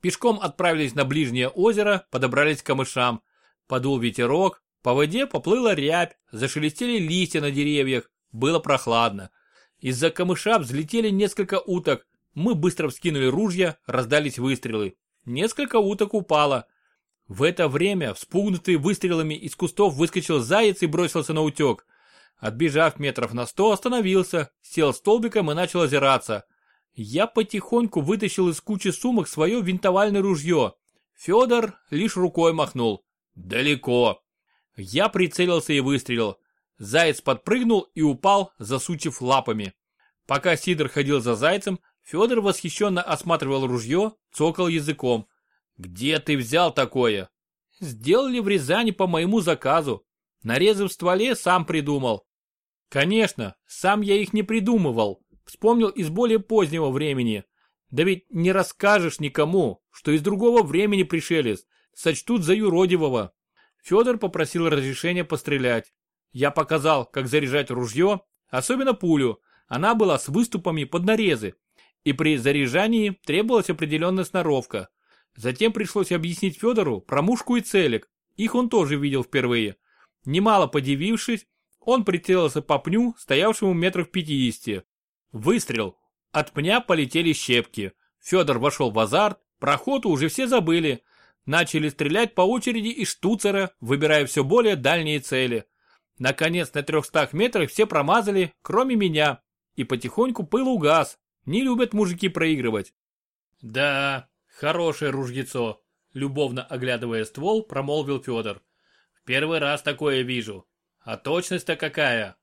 Пешком отправились на ближнее озеро, подобрались к камышам. Подул ветерок, по воде поплыла рябь, зашелестели листья на деревьях, было прохладно. Из-за камыша взлетели несколько уток, мы быстро вскинули ружья, раздались выстрелы. Несколько уток упало. В это время, вспугнутый выстрелами из кустов, выскочил заяц и бросился на утек. Отбежав метров на сто, остановился, сел столбиком и начал озираться. Я потихоньку вытащил из кучи сумок свое винтовальное ружье. Федор лишь рукой махнул. Далеко. Я прицелился и выстрелил. Заяц подпрыгнул и упал, засучив лапами. Пока Сидор ходил за зайцем, Федор восхищенно осматривал ружье, цокал языком. «Где ты взял такое?» «Сделали в Рязани по моему заказу. Нарезы стволе сам придумал». «Конечно, сам я их не придумывал. Вспомнил из более позднего времени. Да ведь не расскажешь никому, что из другого времени пришелец. Сочтут за юродивого». Федор попросил разрешения пострелять. Я показал, как заряжать ружье, особенно пулю. Она была с выступами под нарезы, и при заряжании требовалась определенная сноровка. Затем пришлось объяснить Федору про мушку и целик, их он тоже видел впервые. Немало подивившись, он прицелился по пню, стоявшему метров пятидесяти. Выстрел. От пня полетели щепки. Федор вошел в азарт, про охоту уже все забыли. Начали стрелять по очереди из штуцера, выбирая все более дальние цели. Наконец на трехстах метрах все промазали, кроме меня. И потихоньку пыл угас, не любят мужики проигрывать. Да, хорошее ружьецо, любовно оглядывая ствол, промолвил Федор. В первый раз такое вижу. А точность-то какая?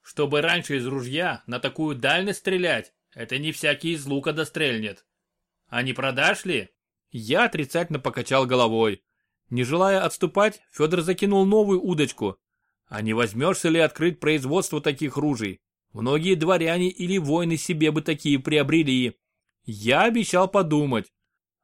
Чтобы раньше из ружья на такую дальность стрелять, это не всякий из лука дострельнет. А не продашь ли? Я отрицательно покачал головой. Не желая отступать, Федор закинул новую удочку. А не возьмешься ли открыть производство таких ружей? Многие дворяне или воины себе бы такие приобрели. Я обещал подумать.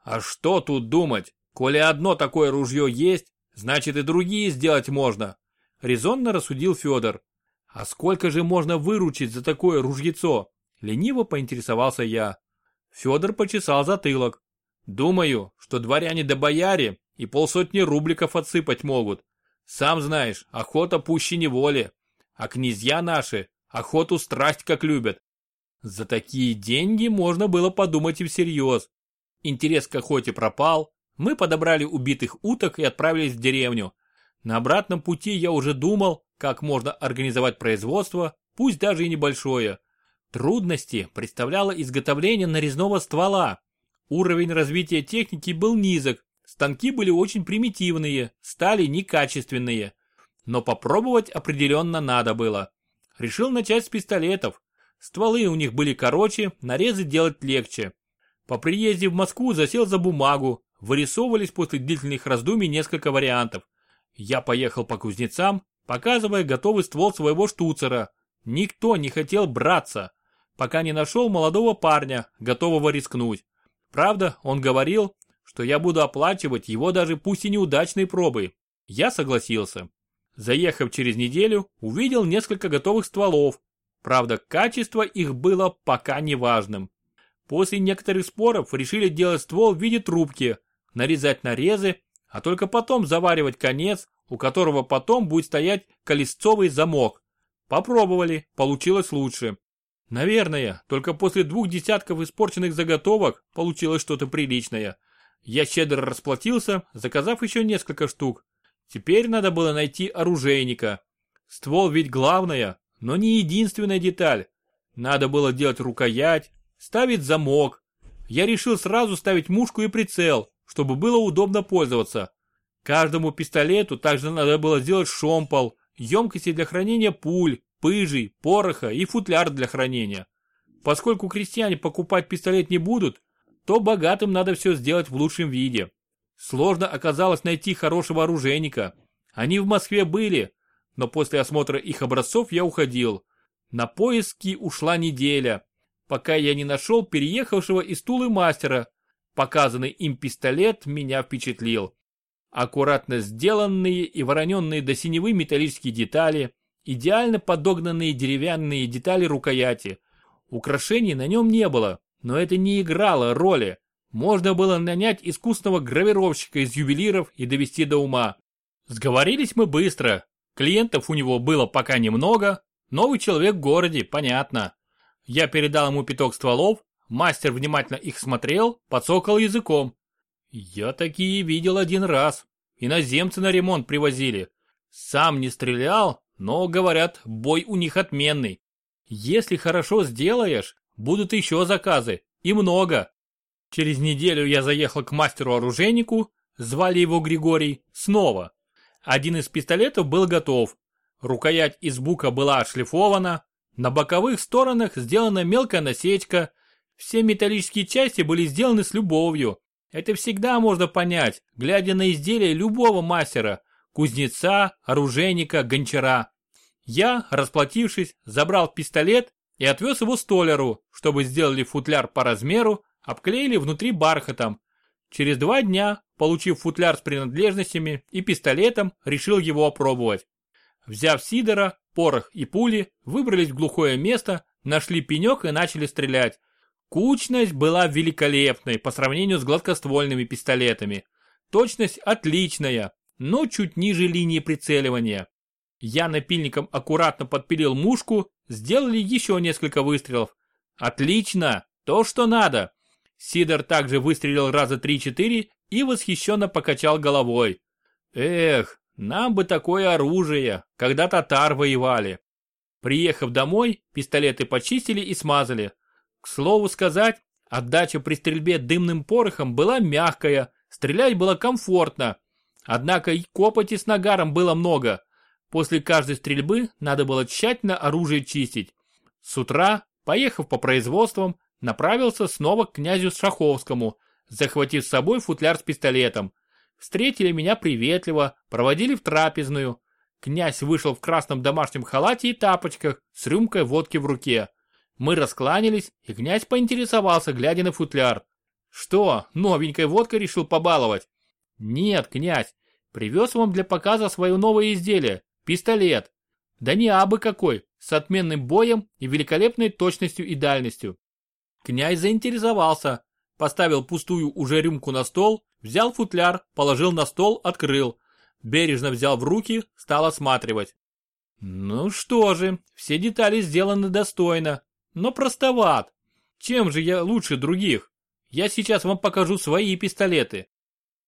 А что тут думать? Коли одно такое ружье есть, значит и другие сделать можно. Резонно рассудил Федор. А сколько же можно выручить за такое ружьецо? Лениво поинтересовался я. Федор почесал затылок. Думаю, что дворяне да бояре и полсотни рубликов отсыпать могут. Сам знаешь, охота пуще неволи. А князья наши Охоту страсть как любят. За такие деньги можно было подумать и всерьез. Интерес к охоте пропал, мы подобрали убитых уток и отправились в деревню. На обратном пути я уже думал, как можно организовать производство, пусть даже и небольшое. Трудности представляло изготовление нарезного ствола. Уровень развития техники был низок, станки были очень примитивные, стали некачественные. Но попробовать определенно надо было. Решил начать с пистолетов. Стволы у них были короче, нарезы делать легче. По приезде в Москву засел за бумагу, вырисовывались после длительных раздумий несколько вариантов. Я поехал по кузнецам, показывая готовый ствол своего штуцера. Никто не хотел браться, пока не нашел молодого парня, готового рискнуть. Правда, он говорил, что я буду оплачивать его даже пусть и неудачной пробой. Я согласился. Заехав через неделю, увидел несколько готовых стволов. Правда, качество их было пока неважным. После некоторых споров решили делать ствол в виде трубки, нарезать нарезы, а только потом заваривать конец, у которого потом будет стоять колесцовый замок. Попробовали, получилось лучше. Наверное, только после двух десятков испорченных заготовок получилось что-то приличное. Я щедро расплатился, заказав еще несколько штук. Теперь надо было найти оружейника. Ствол ведь главная, но не единственная деталь. Надо было делать рукоять, ставить замок. Я решил сразу ставить мушку и прицел, чтобы было удобно пользоваться. Каждому пистолету также надо было сделать шомпол, емкости для хранения пуль, пыжей, пороха и футляр для хранения. Поскольку крестьяне покупать пистолет не будут, то богатым надо все сделать в лучшем виде. Сложно оказалось найти хорошего оружейника. Они в Москве были, но после осмотра их образцов я уходил. На поиски ушла неделя, пока я не нашел переехавшего из Тулы мастера, Показанный им пистолет меня впечатлил. Аккуратно сделанные и вороненные до синевы металлические детали, идеально подогнанные деревянные детали рукояти. Украшений на нем не было, но это не играло роли. Можно было нанять искусного гравировщика из ювелиров и довести до ума. Сговорились мы быстро. Клиентов у него было пока немного. Новый человек в городе, понятно. Я передал ему пяток стволов, мастер внимательно их смотрел, подсокал языком. Я такие видел один раз. Иноземцы на ремонт привозили. Сам не стрелял, но, говорят, бой у них отменный. Если хорошо сделаешь, будут еще заказы. И много. Через неделю я заехал к мастеру-оружейнику, звали его Григорий, снова. Один из пистолетов был готов. Рукоять из бука была отшлифована, на боковых сторонах сделана мелкая насечка, все металлические части были сделаны с любовью. Это всегда можно понять, глядя на изделия любого мастера, кузнеца, оружейника, гончара. Я, расплатившись, забрал пистолет и отвез его столяру, чтобы сделали футляр по размеру, обклеили внутри бархатом. Через два дня, получив футляр с принадлежностями и пистолетом, решил его опробовать. Взяв сидора, порох и пули, выбрались в глухое место, нашли пенек и начали стрелять. Кучность была великолепной по сравнению с гладкоствольными пистолетами. Точность отличная, но чуть ниже линии прицеливания. Я напильником аккуратно подпилил мушку, сделали еще несколько выстрелов. Отлично, то что надо. Сидор также выстрелил раза 3-4 и восхищенно покачал головой. Эх, нам бы такое оружие, когда татар воевали. Приехав домой, пистолеты почистили и смазали. К слову сказать, отдача при стрельбе дымным порохом была мягкая, стрелять было комфортно. Однако и копоти с нагаром было много. После каждой стрельбы надо было тщательно оружие чистить. С утра, поехав по производствам, направился снова к князю Шаховскому, захватив с собой футляр с пистолетом. Встретили меня приветливо, проводили в трапезную. Князь вышел в красном домашнем халате и тапочках с рюмкой водки в руке. Мы раскланялись, и князь поинтересовался, глядя на футляр. Что, новенькой водкой решил побаловать? Нет, князь, привез вам для показа свое новое изделие, пистолет. Да не абы какой, с отменным боем и великолепной точностью и дальностью. Князь заинтересовался, поставил пустую уже рюмку на стол, взял футляр, положил на стол, открыл. Бережно взял в руки, стал осматривать. Ну что же, все детали сделаны достойно, но простоват. Чем же я лучше других? Я сейчас вам покажу свои пистолеты.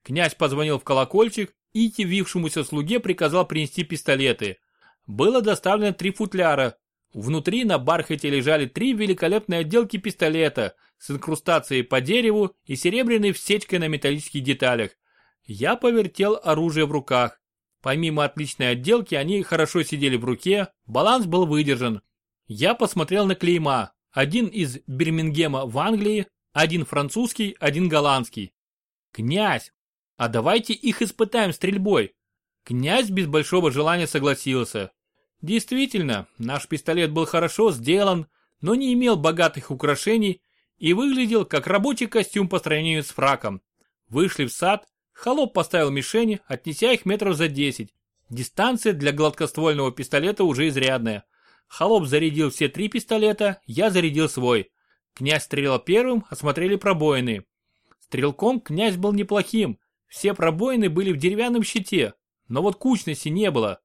Князь позвонил в колокольчик и явившемуся слуге приказал принести пистолеты. Было доставлено три футляра, Внутри на бархате лежали три великолепные отделки пистолета с инкрустацией по дереву и серебряной всечкой на металлических деталях. Я повертел оружие в руках. Помимо отличной отделки, они хорошо сидели в руке, баланс был выдержан. Я посмотрел на клейма. Один из Бирмингема в Англии, один французский, один голландский. Князь, а давайте их испытаем стрельбой. Князь без большого желания согласился. Действительно, наш пистолет был хорошо сделан, но не имел богатых украшений и выглядел как рабочий костюм по сравнению с фраком. Вышли в сад, холоп поставил мишени, отнеся их метров за 10. Дистанция для гладкоствольного пистолета уже изрядная. Холоп зарядил все три пистолета, я зарядил свой. Князь стрелял первым, осмотрели пробоины. Стрелком князь был неплохим, все пробоины были в деревянном щите, но вот кучности не было.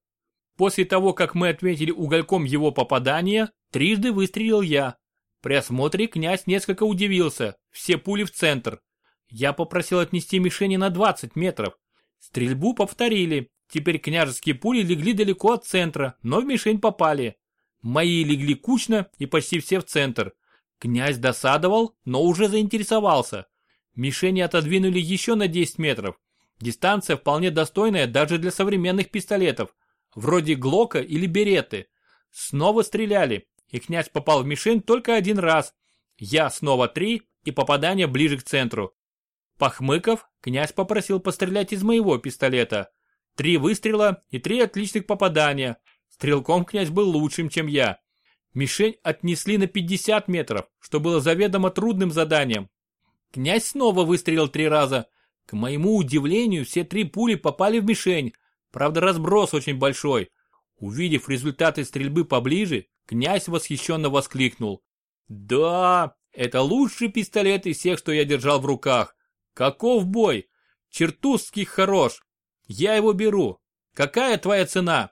После того, как мы отметили угольком его попадание, трижды выстрелил я. При осмотре князь несколько удивился, все пули в центр. Я попросил отнести мишени на 20 метров. Стрельбу повторили, теперь княжеские пули легли далеко от центра, но в мишень попали. Мои легли кучно и почти все в центр. Князь досадовал, но уже заинтересовался. Мишени отодвинули еще на 10 метров. Дистанция вполне достойная даже для современных пистолетов, вроде Глока или Береты. Снова стреляли, и князь попал в мишень только один раз. Я снова три, и попадание ближе к центру. Похмыков, князь попросил пострелять из моего пистолета. Три выстрела и три отличных попадания. Стрелком князь был лучшим, чем я. Мишень отнесли на 50 метров, что было заведомо трудным заданием. Князь снова выстрелил три раза. К моему удивлению, все три пули попали в мишень. Правда, разброс очень большой. Увидев результаты стрельбы поближе, князь восхищенно воскликнул. «Да, это лучший пистолет из всех, что я держал в руках. Каков бой? Чертузский хорош. Я его беру. Какая твоя цена?»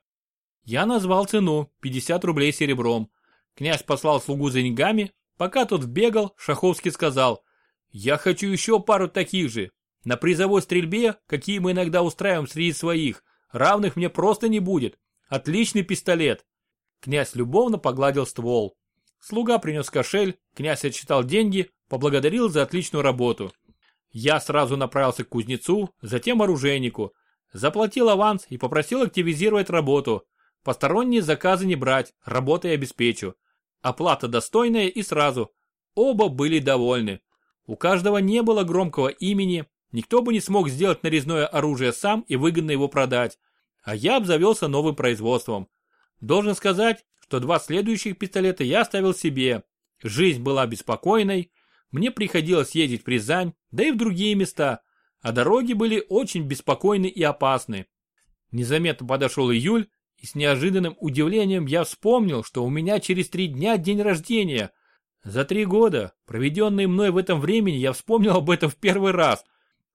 Я назвал цену, 50 рублей серебром. Князь послал слугу за деньгами. Пока тот бегал, Шаховский сказал, «Я хочу еще пару таких же. На призовой стрельбе, какие мы иногда устраиваем среди своих, равных мне просто не будет. Отличный пистолет». Князь любовно погладил ствол. Слуга принес кошель, князь отчитал деньги, поблагодарил за отличную работу. Я сразу направился к кузнецу, затем оружейнику. Заплатил аванс и попросил активизировать работу. Посторонние заказы не брать, работой обеспечу. Оплата достойная и сразу. Оба были довольны. У каждого не было громкого имени, никто бы не смог сделать нарезное оружие сам и выгодно его продать. А я обзавелся новым производством. Должен сказать, что два следующих пистолета я оставил себе. Жизнь была беспокойной, мне приходилось ездить в Рязань, да и в другие места, а дороги были очень беспокойны и опасны. Незаметно подошел июль, и с неожиданным удивлением я вспомнил, что у меня через три дня день рождения. За три года, проведенные мной в этом времени, я вспомнил об этом в первый раз.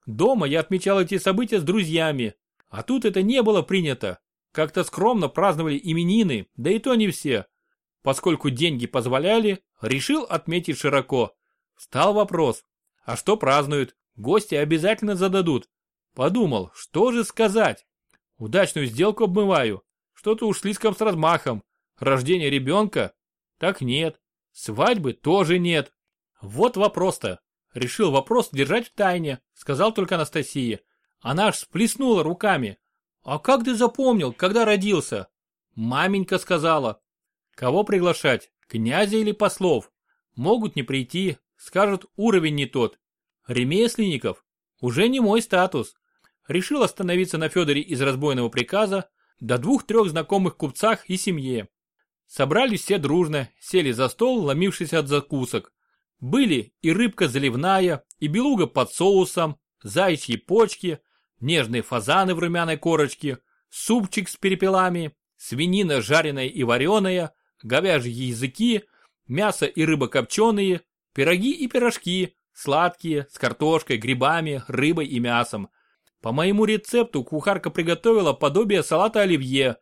Дома я отмечал эти события с друзьями, а тут это не было принято. Как-то скромно праздновали именины, да и то не все. Поскольку деньги позволяли, решил отметить широко. Встал вопрос, а что празднуют? Гости обязательно зададут. Подумал, что же сказать? Удачную сделку обмываю. Что-то уж слишком с размахом. Рождение ребенка? Так нет. Свадьбы тоже нет. Вот вопрос-то. Решил вопрос держать в тайне, сказал только Анастасия. Она аж сплеснула руками. А как ты запомнил, когда родился? Маменька сказала. Кого приглашать, князя или послов? Могут не прийти, скажут уровень не тот. Ремесленников? Уже не мой статус. Решил остановиться на Федоре из разбойного приказа, до двух-трех знакомых купцах и семье. Собрались все дружно, сели за стол, ломившись от закусок. Были и рыбка заливная, и белуга под соусом, зайчьи почки, нежные фазаны в румяной корочке, супчик с перепелами, свинина жареная и вареная, говяжьи языки, мясо и рыба копченые, пироги и пирожки, сладкие, с картошкой, грибами, рыбой и мясом. По моему рецепту кухарка приготовила подобие салата оливье,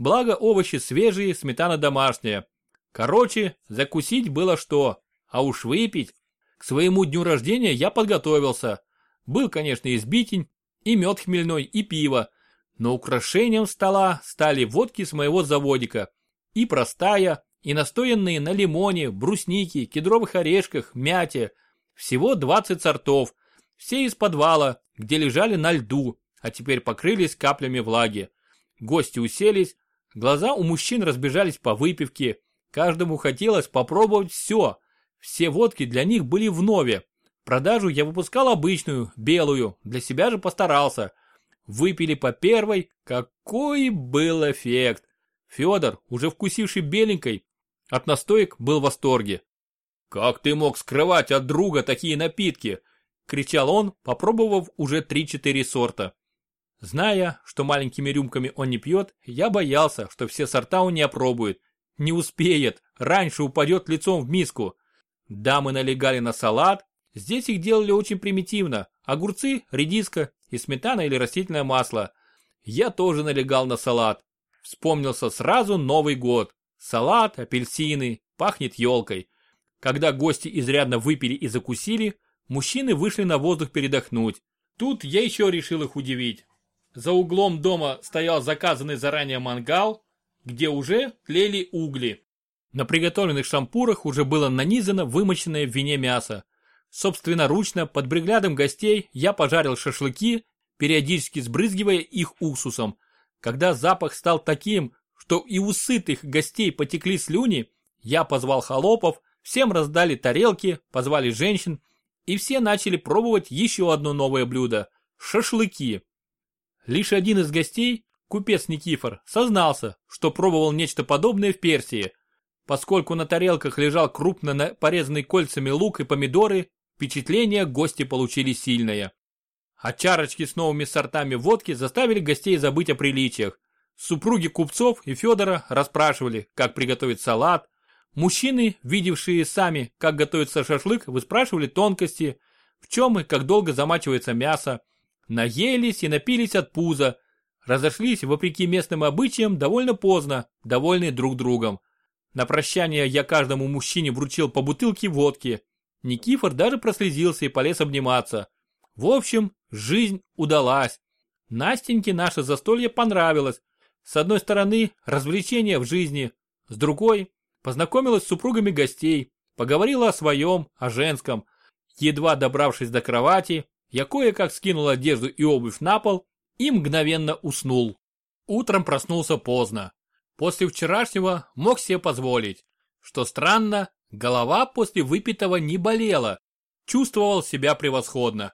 благо овощи свежие, сметана домашняя. Короче, закусить было что, а уж выпить. К своему дню рождения я подготовился. Был, конечно, избитень, и мед хмельной, и пиво. Но украшением стола стали водки с моего заводика. И простая, и настоянные на лимоне, бруснике, кедровых орешках, мяте. Всего 20 сортов. Все из подвала, где лежали на льду, а теперь покрылись каплями влаги. Гости уселись, глаза у мужчин разбежались по выпивке. Каждому хотелось попробовать все. Все водки для них были в нове. Продажу я выпускал обычную, белую, для себя же постарался. Выпили по первой, какой был эффект. Федор, уже вкусивший беленькой, от настоек был в восторге. «Как ты мог скрывать от друга такие напитки?» кричал он, попробовав уже 3-4 сорта. Зная, что маленькими рюмками он не пьет, я боялся, что все сорта он не опробует. Не успеет, раньше упадет лицом в миску. Дамы налегали на салат, здесь их делали очень примитивно. Огурцы, редиска и сметана или растительное масло. Я тоже налегал на салат. Вспомнился сразу Новый год. Салат, апельсины, пахнет елкой. Когда гости изрядно выпили и закусили, Мужчины вышли на воздух передохнуть. Тут я еще решил их удивить. За углом дома стоял заказанный заранее мангал, где уже тлели угли. На приготовленных шампурах уже было нанизано вымоченное в вине мясо. Собственноручно, под приглядом гостей, я пожарил шашлыки, периодически сбрызгивая их уксусом. Когда запах стал таким, что и у сытых гостей потекли слюни, я позвал холопов, всем раздали тарелки, позвали женщин, и все начали пробовать еще одно новое блюдо – шашлыки. Лишь один из гостей, купец Никифор, сознался, что пробовал нечто подобное в Персии. Поскольку на тарелках лежал крупно порезанный кольцами лук и помидоры, Впечатление гости получили сильное. А чарочки с новыми сортами водки заставили гостей забыть о приличиях. Супруги купцов и Федора расспрашивали, как приготовить салат. Мужчины, видевшие сами, как готовится шашлык, выспрашивали тонкости, в чем и как долго замачивается мясо. Наелись и напились от пуза. Разошлись, вопреки местным обычаям, довольно поздно, довольны друг другом. На прощание я каждому мужчине вручил по бутылке водки. Никифор даже прослезился и полез обниматься. В общем, жизнь удалась. Настеньке наше застолье понравилось. С одной стороны, развлечение в жизни. С другой, познакомилась с супругами гостей. Поговорила о своем, о женском. Едва добравшись до кровати, я кое-как скинул одежду и обувь на пол и мгновенно уснул. Утром проснулся поздно. После вчерашнего мог себе позволить. Что странно, голова после выпитого не болела. Чувствовал себя превосходно.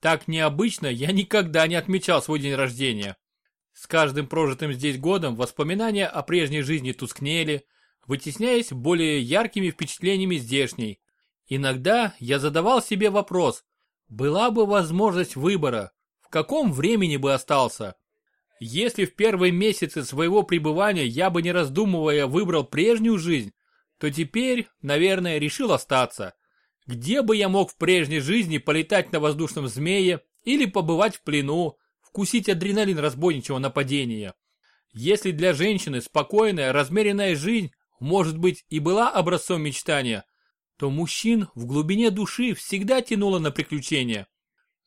Так необычно я никогда не отмечал свой день рождения. С каждым прожитым здесь годом воспоминания о прежней жизни тускнели, вытесняясь более яркими впечатлениями здешней. Иногда я задавал себе вопрос, была бы возможность выбора, в каком времени бы остался? Если в первые месяцы своего пребывания я бы не раздумывая выбрал прежнюю жизнь, то теперь, наверное, решил остаться. Где бы я мог в прежней жизни полетать на воздушном змее или побывать в плену, вкусить адреналин разбойничего нападения? Если для женщины спокойная, размеренная жизнь, может быть, и была образцом мечтания, то мужчин в глубине души всегда тянуло на приключения.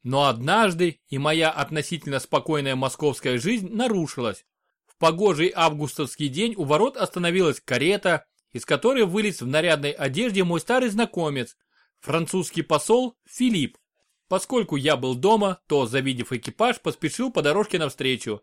Но однажды и моя относительно спокойная московская жизнь нарушилась. В погожий августовский день у ворот остановилась карета, из которой вылез в нарядной одежде мой старый знакомец, французский посол Филипп. Поскольку я был дома, то, завидев экипаж, поспешил по дорожке навстречу.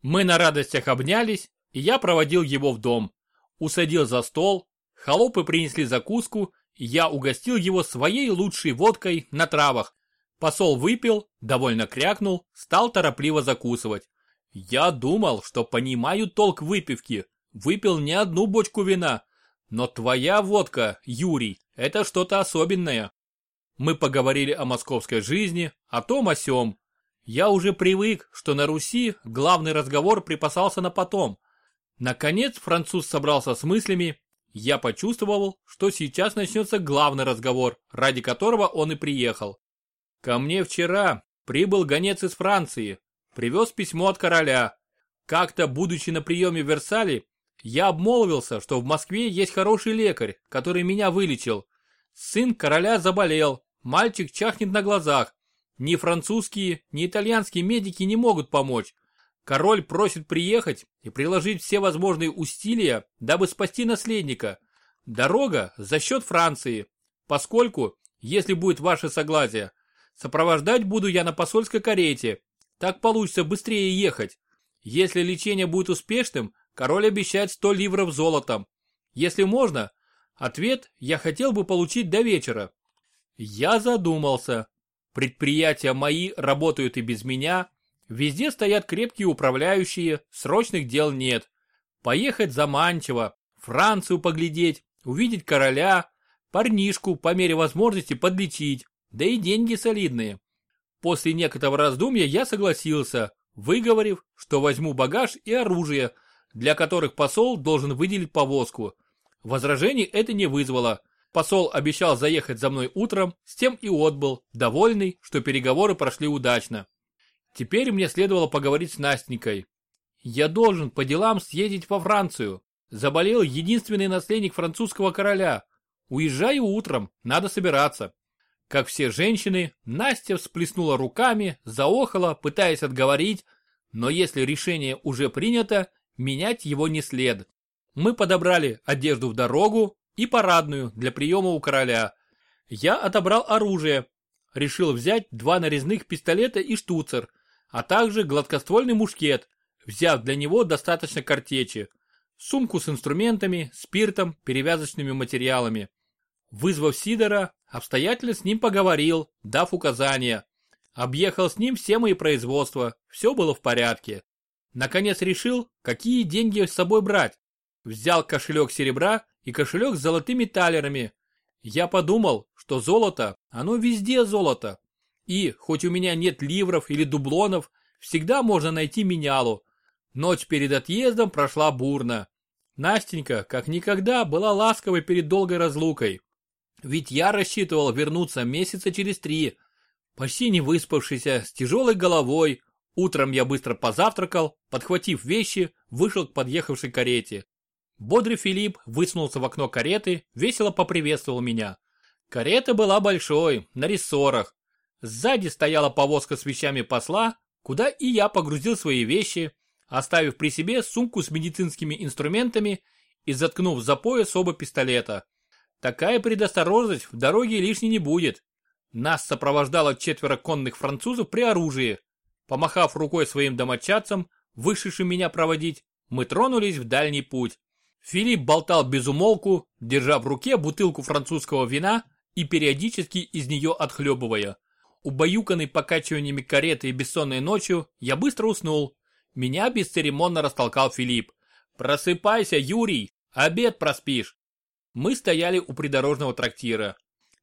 Мы на радостях обнялись, и я проводил его в дом. Усадил за стол, холопы принесли закуску, я угостил его своей лучшей водкой на травах. Посол выпил, довольно крякнул, стал торопливо закусывать. Я думал, что понимаю толк выпивки, выпил не одну бочку вина. Но твоя водка, Юрий, это что-то особенное. Мы поговорили о московской жизни, о том о сём. Я уже привык, что на Руси главный разговор припасался на потом. Наконец француз собрался с мыслями я почувствовал, что сейчас начнется главный разговор, ради которого он и приехал. Ко мне вчера прибыл гонец из Франции, привез письмо от короля. Как-то, будучи на приеме в Версале, я обмолвился, что в Москве есть хороший лекарь, который меня вылечил. Сын короля заболел, мальчик чахнет на глазах. Ни французские, ни итальянские медики не могут помочь. Король просит приехать и приложить все возможные усилия, дабы спасти наследника. Дорога за счет Франции, поскольку, если будет ваше согласие, сопровождать буду я на посольской карете. Так получится быстрее ехать. Если лечение будет успешным, король обещает 100 ливров золотом. Если можно, ответ я хотел бы получить до вечера. Я задумался. Предприятия мои работают и без меня, Везде стоят крепкие управляющие, срочных дел нет. Поехать заманчиво, Францию поглядеть, увидеть короля, парнишку по мере возможности подлечить, да и деньги солидные. После некоторого раздумья я согласился, выговорив, что возьму багаж и оружие, для которых посол должен выделить повозку. Возражений это не вызвало. Посол обещал заехать за мной утром, с тем и отбыл, довольный, что переговоры прошли удачно. Теперь мне следовало поговорить с Настенькой. Я должен по делам съездить во Францию. Заболел единственный наследник французского короля. Уезжаю утром, надо собираться. Как все женщины, Настя всплеснула руками, заохала, пытаясь отговорить, но если решение уже принято, менять его не след. Мы подобрали одежду в дорогу и парадную для приема у короля. Я отобрал оружие. Решил взять два нарезных пистолета и штуцер, а также гладкоствольный мушкет, взяв для него достаточно картечи, сумку с инструментами, спиртом, перевязочными материалами. Вызвав Сидора, обстоятельно с ним поговорил, дав указания. Объехал с ним все мои производства, все было в порядке. Наконец решил, какие деньги с собой брать. Взял кошелек серебра и кошелек с золотыми талерами. Я подумал, что золото, оно везде золото. И, хоть у меня нет ливров или дублонов, всегда можно найти менялу. Ночь перед отъездом прошла бурно. Настенька, как никогда, была ласковой перед долгой разлукой. Ведь я рассчитывал вернуться месяца через три. Почти не выспавшийся, с тяжелой головой, утром я быстро позавтракал, подхватив вещи, вышел к подъехавшей карете. Бодрый Филипп высунулся в окно кареты, весело поприветствовал меня. Карета была большой, на рессорах. Сзади стояла повозка с вещами посла, куда и я погрузил свои вещи, оставив при себе сумку с медицинскими инструментами и заткнув за пояс оба пистолета. Такая предосторожность в дороге лишней не будет. Нас сопровождало четверо конных французов при оружии. Помахав рукой своим домочадцам, вышедшим меня проводить, мы тронулись в дальний путь. Филипп болтал без умолку, держа в руке бутылку французского вина и периодически из нее отхлебывая. Убаюканный покачиваниями кареты и бессонной ночью, я быстро уснул. Меня бесцеремонно растолкал Филипп. «Просыпайся, Юрий! Обед проспишь!» Мы стояли у придорожного трактира.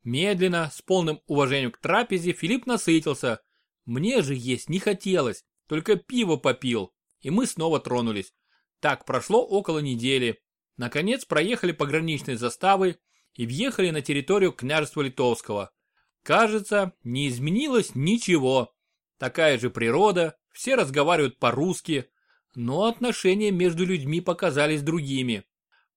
Медленно, с полным уважением к трапезе, Филипп насытился. Мне же есть не хотелось, только пиво попил. И мы снова тронулись. Так прошло около недели. Наконец проехали пограничные заставы и въехали на территорию княжества Литовского. Кажется, не изменилось ничего. Такая же природа, все разговаривают по-русски, но отношения между людьми показались другими.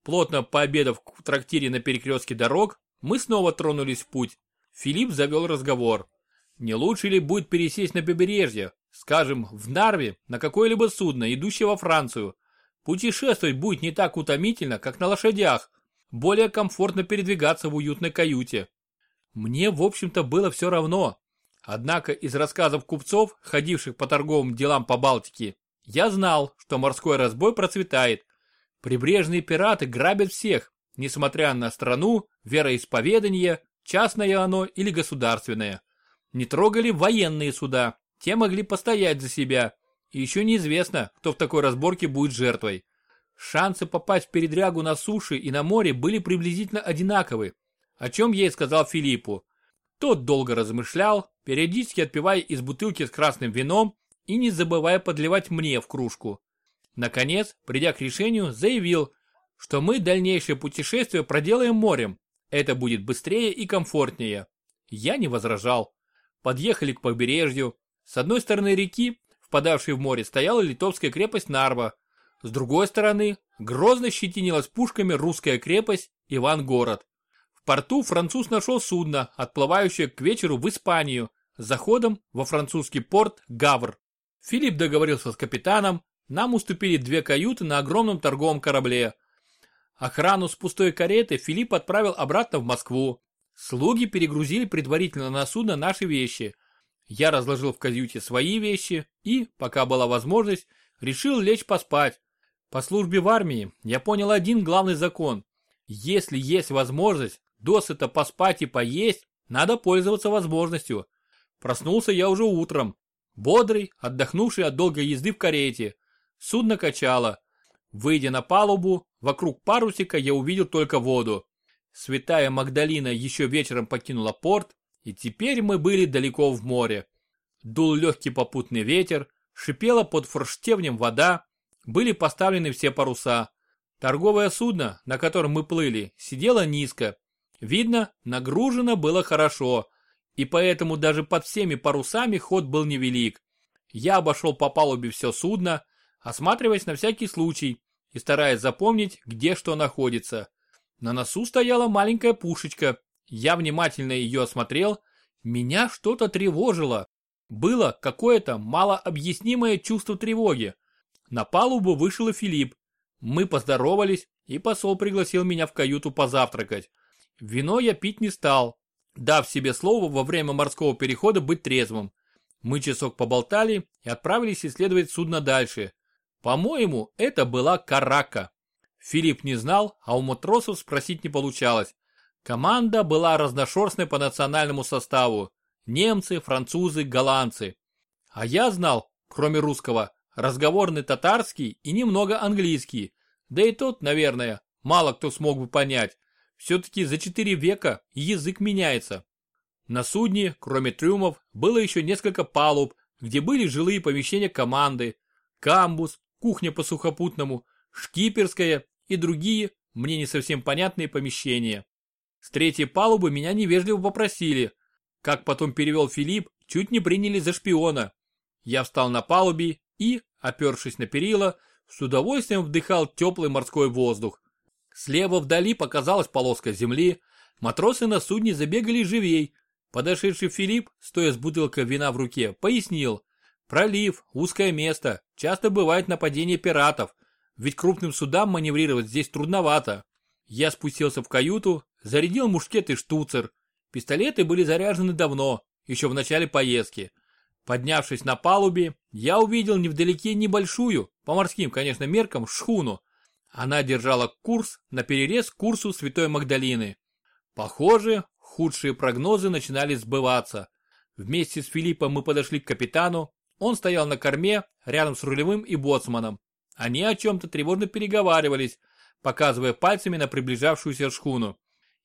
Плотно пообедав в трактире на перекрестке дорог, мы снова тронулись в путь. Филипп завел разговор. Не лучше ли будет пересесть на побережье, скажем, в Нарве, на какое-либо судно, идущее во Францию, Путешествовать будет не так утомительно, как на лошадях. Более комфортно передвигаться в уютной каюте. Мне, в общем-то, было все равно. Однако из рассказов купцов, ходивших по торговым делам по Балтике, я знал, что морской разбой процветает. Прибрежные пираты грабят всех, несмотря на страну, вероисповедание, частное оно или государственное. Не трогали военные суда, те могли постоять за себя, и еще неизвестно, кто в такой разборке будет жертвой. Шансы попасть в передрягу на суше и на море были приблизительно одинаковы, о чем я и сказал Филиппу. Тот долго размышлял, периодически отпивая из бутылки с красным вином и не забывая подливать мне в кружку. Наконец, придя к решению, заявил, что мы дальнейшее путешествие проделаем морем. Это будет быстрее и комфортнее. Я не возражал. Подъехали к побережью. С одной стороны реки впадавшей в море, стояла литовская крепость Нарва. С другой стороны, грозно щетинилась пушками русская крепость Ивангород. Порту француз нашел судно, отплывающее к вечеру в Испанию, заходом во французский порт Гавр. Филипп договорился с капитаном, нам уступили две каюты на огромном торговом корабле. Охрану с пустой кареты Филипп отправил обратно в Москву. Слуги перегрузили предварительно на судно наши вещи – я разложил в каюте свои вещи и, пока была возможность, решил лечь поспать. По службе в армии я понял один главный закон. Если есть возможность досыта поспать и поесть, надо пользоваться возможностью. Проснулся я уже утром. Бодрый, отдохнувший от долгой езды в карете. Судно качало. Выйдя на палубу, вокруг парусика я увидел только воду. Святая Магдалина еще вечером покинула порт, и теперь мы были далеко в море. Дул легкий попутный ветер, шипела под форштевнем вода, были поставлены все паруса. Торговое судно, на котором мы плыли, сидело низко. Видно, нагружено было хорошо, и поэтому даже под всеми парусами ход был невелик. Я обошел по палубе все судно, осматриваясь на всякий случай и стараясь запомнить, где что находится. На носу стояла маленькая пушечка, я внимательно ее осмотрел. Меня что-то тревожило. Было какое-то малообъяснимое чувство тревоги. На палубу вышел и Филипп. Мы поздоровались, и посол пригласил меня в каюту позавтракать. Вино я пить не стал, дав себе слово во время морского перехода быть трезвым. Мы часок поболтали и отправились исследовать судно дальше. По-моему, это была карака. Филипп не знал, а у матросов спросить не получалось. Команда была разношерстной по национальному составу. Немцы, французы, голландцы. А я знал, кроме русского, разговорный татарский и немного английский. Да и тот, наверное, мало кто смог бы понять. Все-таки за четыре века язык меняется. На судне, кроме трюмов, было еще несколько палуб, где были жилые помещения команды, камбус, кухня по сухопутному, шкиперская и другие, мне не совсем понятные помещения. С третьей палубы меня невежливо попросили. Как потом перевел Филипп, чуть не приняли за шпиона. Я встал на палубе и, опершись на перила, с удовольствием вдыхал теплый морской воздух. Слева вдали показалась полоска земли, матросы на судне забегали живей. Подошедший Филипп, стоя с бутылкой вина в руке, пояснил. Пролив, узкое место, часто бывает нападение пиратов, ведь крупным судам маневрировать здесь трудновато. Я спустился в каюту, зарядил мушкет и штуцер. Пистолеты были заряжены давно, еще в начале поездки. Поднявшись на палубе, я увидел невдалеке небольшую, по морским, конечно, меркам, шхуну. Она держала курс на перерез курсу Святой Магдалины. Похоже, худшие прогнозы начинали сбываться. Вместе с Филиппом мы подошли к капитану. Он стоял на корме, рядом с рулевым и боцманом. Они о чем-то тревожно переговаривались, показывая пальцами на приближавшуюся шхуну.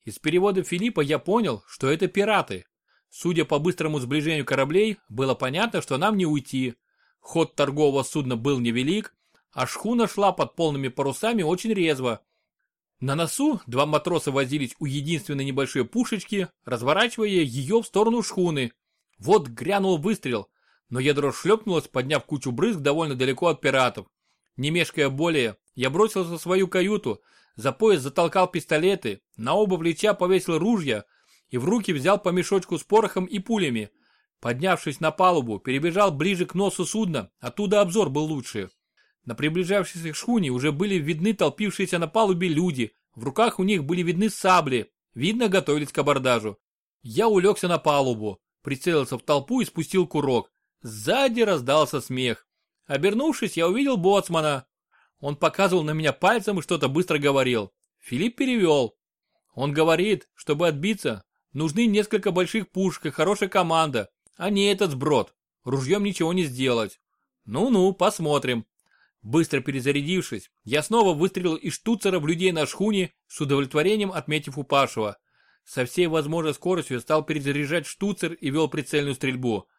Из перевода Филиппа я понял, что это пираты. Судя по быстрому сближению кораблей, было понятно, что нам не уйти. Ход торгового судна был невелик, а шхуна шла под полными парусами очень резво. На носу два матроса возились у единственной небольшой пушечки, разворачивая ее в сторону шхуны. Вот грянул выстрел, но ядро шлепнулось, подняв кучу брызг довольно далеко от пиратов. Не мешкая более, я бросился в свою каюту, за пояс затолкал пистолеты, на оба плеча повесил ружья и в руки взял по мешочку с порохом и пулями. Поднявшись на палубу, перебежал ближе к носу судна, оттуда обзор был лучше. На приближавшейся шхуне уже были видны толпившиеся на палубе люди, в руках у них были видны сабли, видно готовились к абордажу. Я улегся на палубу, прицелился в толпу и спустил курок. Сзади раздался смех. Обернувшись, я увидел боцмана. Он показывал на меня пальцем и что-то быстро говорил. Филипп перевел. Он говорит, чтобы отбиться, нужны несколько больших пушек и хорошая команда, а не этот сброд. Ружьем ничего не сделать. Ну-ну, посмотрим. Быстро перезарядившись, я снова выстрелил из штуцера в людей на шхуне, с удовлетворением отметив упавшего. Со всей возможной скоростью стал перезаряжать штуцер и вел прицельную стрельбу.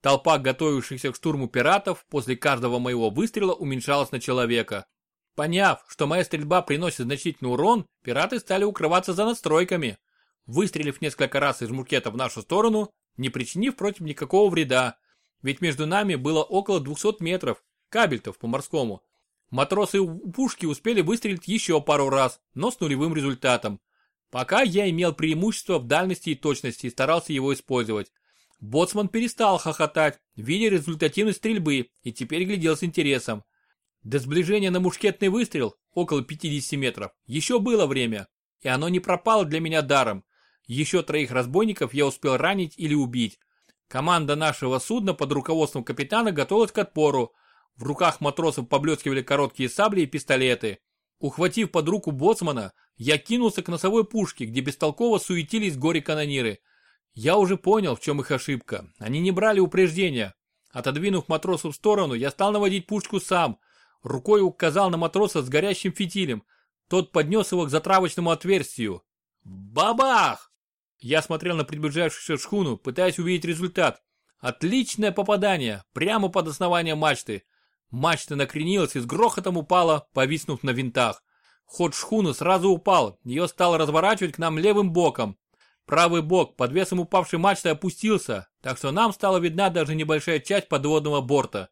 Толпа готовившихся к штурму пиратов после каждого моего выстрела уменьшалась на человека. Поняв, что моя стрельба приносит значительный урон, пираты стали укрываться за настройками. Выстрелив несколько раз из мушкета в нашу сторону, не причинив против никакого вреда, ведь между нами было около 200 метров, кабельтов по-морскому. Матросы у пушки успели выстрелить еще пару раз, но с нулевым результатом. Пока я имел преимущество в дальности и точности и старался его использовать. Боцман перестал хохотать, видя результативность стрельбы, и теперь глядел с интересом. До сближения на мушкетный выстрел, около 50 метров, еще было время, и оно не пропало для меня даром. Еще троих разбойников я успел ранить или убить. Команда нашего судна под руководством капитана готовилась к отпору. В руках матросов поблескивали короткие сабли и пистолеты. Ухватив под руку боцмана, я кинулся к носовой пушке, где бестолково суетились горе-канониры. Я уже понял, в чем их ошибка. Они не брали упреждения. Отодвинув матросу в сторону, я стал наводить пушку сам. Рукой указал на матроса с горящим фитилем. Тот поднес его к затравочному отверстию. Бабах! Я смотрел на приближающуюся шхуну, пытаясь увидеть результат. Отличное попадание, прямо под основание мачты. Мачта накренилась и с грохотом упала, повиснув на винтах. Ход шхуны сразу упал, ее стало разворачивать к нам левым боком. Правый бок под весом упавшей мачты опустился, так что нам стала видна даже небольшая часть подводного борта.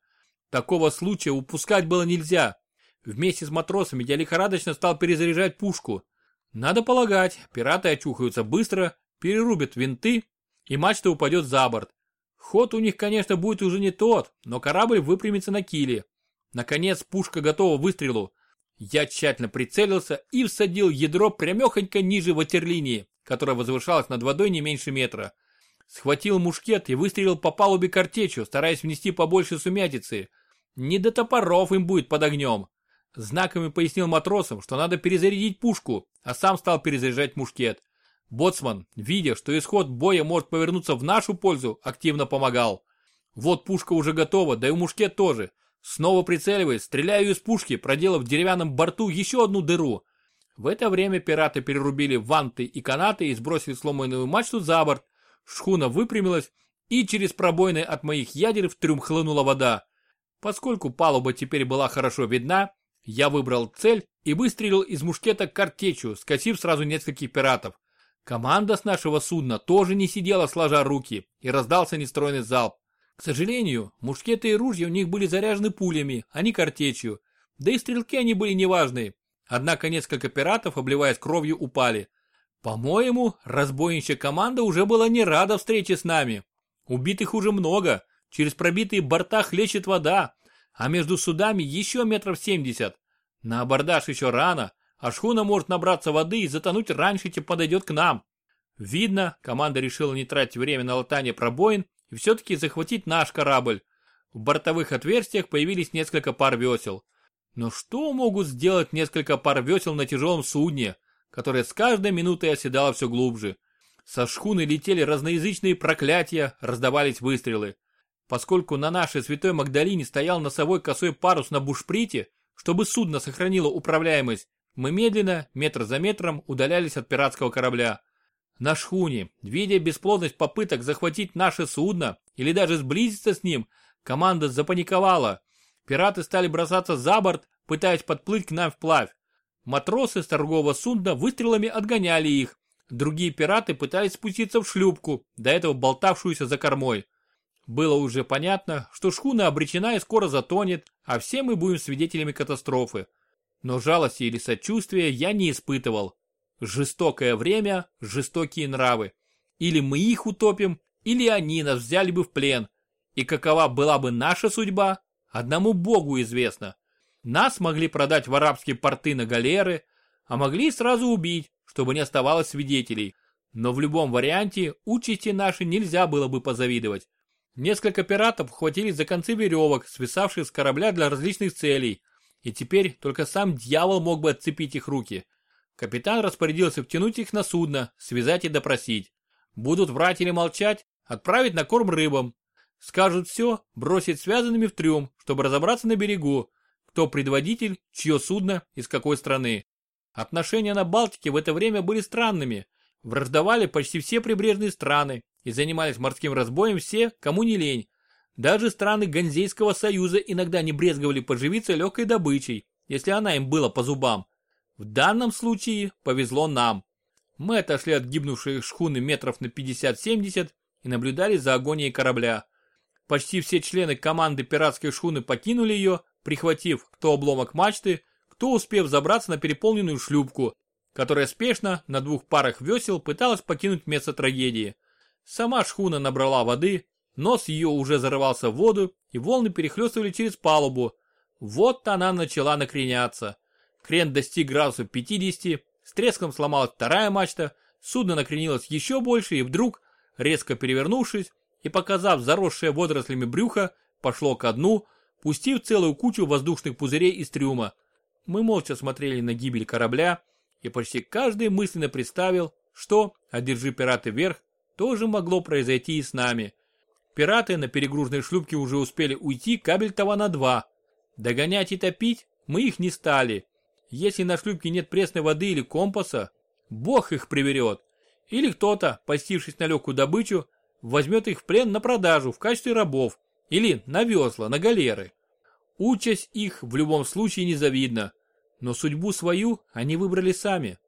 Такого случая упускать было нельзя. Вместе с матросами я лихорадочно стал перезаряжать пушку. Надо полагать, пираты очухаются быстро, перерубят винты, и мачта упадет за борт. Ход у них, конечно, будет уже не тот, но корабль выпрямится на киле. Наконец пушка готова выстрелу. Я тщательно прицелился и всадил ядро прямехонько ниже ватерлинии которая возвышалась над водой не меньше метра. Схватил мушкет и выстрелил по палубе картечью, стараясь внести побольше сумятицы. Не до топоров им будет под огнем. Знаками пояснил матросам, что надо перезарядить пушку, а сам стал перезаряжать мушкет. Боцман, видя, что исход боя может повернуться в нашу пользу, активно помогал. Вот пушка уже готова, да и мушкет тоже. Снова прицеливаясь, стреляю из пушки, проделав в деревянном борту еще одну дыру. В это время пираты перерубили ванты и канаты и сбросили сломанную мачту за борт. Шхуна выпрямилась, и через пробоины от моих ядер в трюм хлынула вода. Поскольку палуба теперь была хорошо видна, я выбрал цель и выстрелил из мушкета картечью, скосив сразу нескольких пиратов. Команда с нашего судна тоже не сидела сложа руки, и раздался нестройный залп. К сожалению, мушкеты и ружья у них были заряжены пулями, а не картечью. Да и стрелки они были неважные. Однако несколько пиратов, обливаясь кровью, упали. По-моему, разбойничья команда уже была не рада встрече с нами. Убитых уже много, через пробитые борта хлещет вода, а между судами еще метров семьдесят. На абордаж еще рано, а шхуна может набраться воды и затонуть раньше, чем подойдет к нам. Видно, команда решила не тратить время на латание пробоин и все-таки захватить наш корабль. В бортовых отверстиях появились несколько пар весел. Но что могут сделать несколько пар весел на тяжелом судне, которое с каждой минутой оседало все глубже? Со шхуны летели разноязычные проклятия, раздавались выстрелы. Поскольку на нашей Святой Магдалине стоял носовой косой парус на бушприте, чтобы судно сохранило управляемость, мы медленно, метр за метром, удалялись от пиратского корабля. На шхуне, видя бесплодность попыток захватить наше судно или даже сблизиться с ним, команда запаниковала. Пираты стали бросаться за борт, пытаясь подплыть к нам вплавь. Матросы с торгового судна выстрелами отгоняли их. Другие пираты пытались спуститься в шлюпку, до этого болтавшуюся за кормой. Было уже понятно, что шхуна обречена и скоро затонет, а все мы будем свидетелями катастрофы. Но жалости или сочувствия я не испытывал. Жестокое время, жестокие нравы. Или мы их утопим, или они нас взяли бы в плен. И какова была бы наша судьба, одному Богу известно. Нас могли продать в арабские порты на галеры, а могли сразу убить, чтобы не оставалось свидетелей. Но в любом варианте участи нашей нельзя было бы позавидовать. Несколько пиратов хватились за концы веревок, свисавших с корабля для различных целей, и теперь только сам дьявол мог бы отцепить их руки. Капитан распорядился втянуть их на судно, связать и допросить. Будут врать или молчать, отправить на корм рыбам. Скажут все, бросить связанными в трюм, чтобы разобраться на берегу, кто предводитель, чье судно, из какой страны. Отношения на Балтике в это время были странными. Враждовали почти все прибрежные страны и занимались морским разбоем все, кому не лень. Даже страны Ганзейского союза иногда не брезговали поживиться легкой добычей, если она им была по зубам. В данном случае повезло нам. Мы отошли от гибнувшей шхуны метров на 50-70 и наблюдали за агонией корабля. Почти все члены команды пиратской шхуны покинули ее, прихватив кто обломок мачты, кто успев забраться на переполненную шлюпку, которая спешно на двух парах весел пыталась покинуть место трагедии. Сама шхуна набрала воды, нос ее уже зарывался в воду, и волны перехлестывали через палубу. Вот она начала накреняться. Крен достиг градусов 50, с треском сломалась вторая мачта, судно накренилось еще больше и вдруг, резко перевернувшись и показав заросшее водорослями брюхо, пошло ко дну, пустив целую кучу воздушных пузырей из трюма. Мы молча смотрели на гибель корабля, и почти каждый мысленно представил, что, одержи пираты вверх, тоже могло произойти и с нами. Пираты на перегруженной шлюпке уже успели уйти кабель-това на два. Догонять и топить мы их не стали. Если на шлюпке нет пресной воды или компаса, бог их приберет. Или кто-то, постившись на легкую добычу, возьмет их в плен на продажу в качестве рабов или на весла, на галеры. Участь их в любом случае незавидна, но судьбу свою они выбрали сами.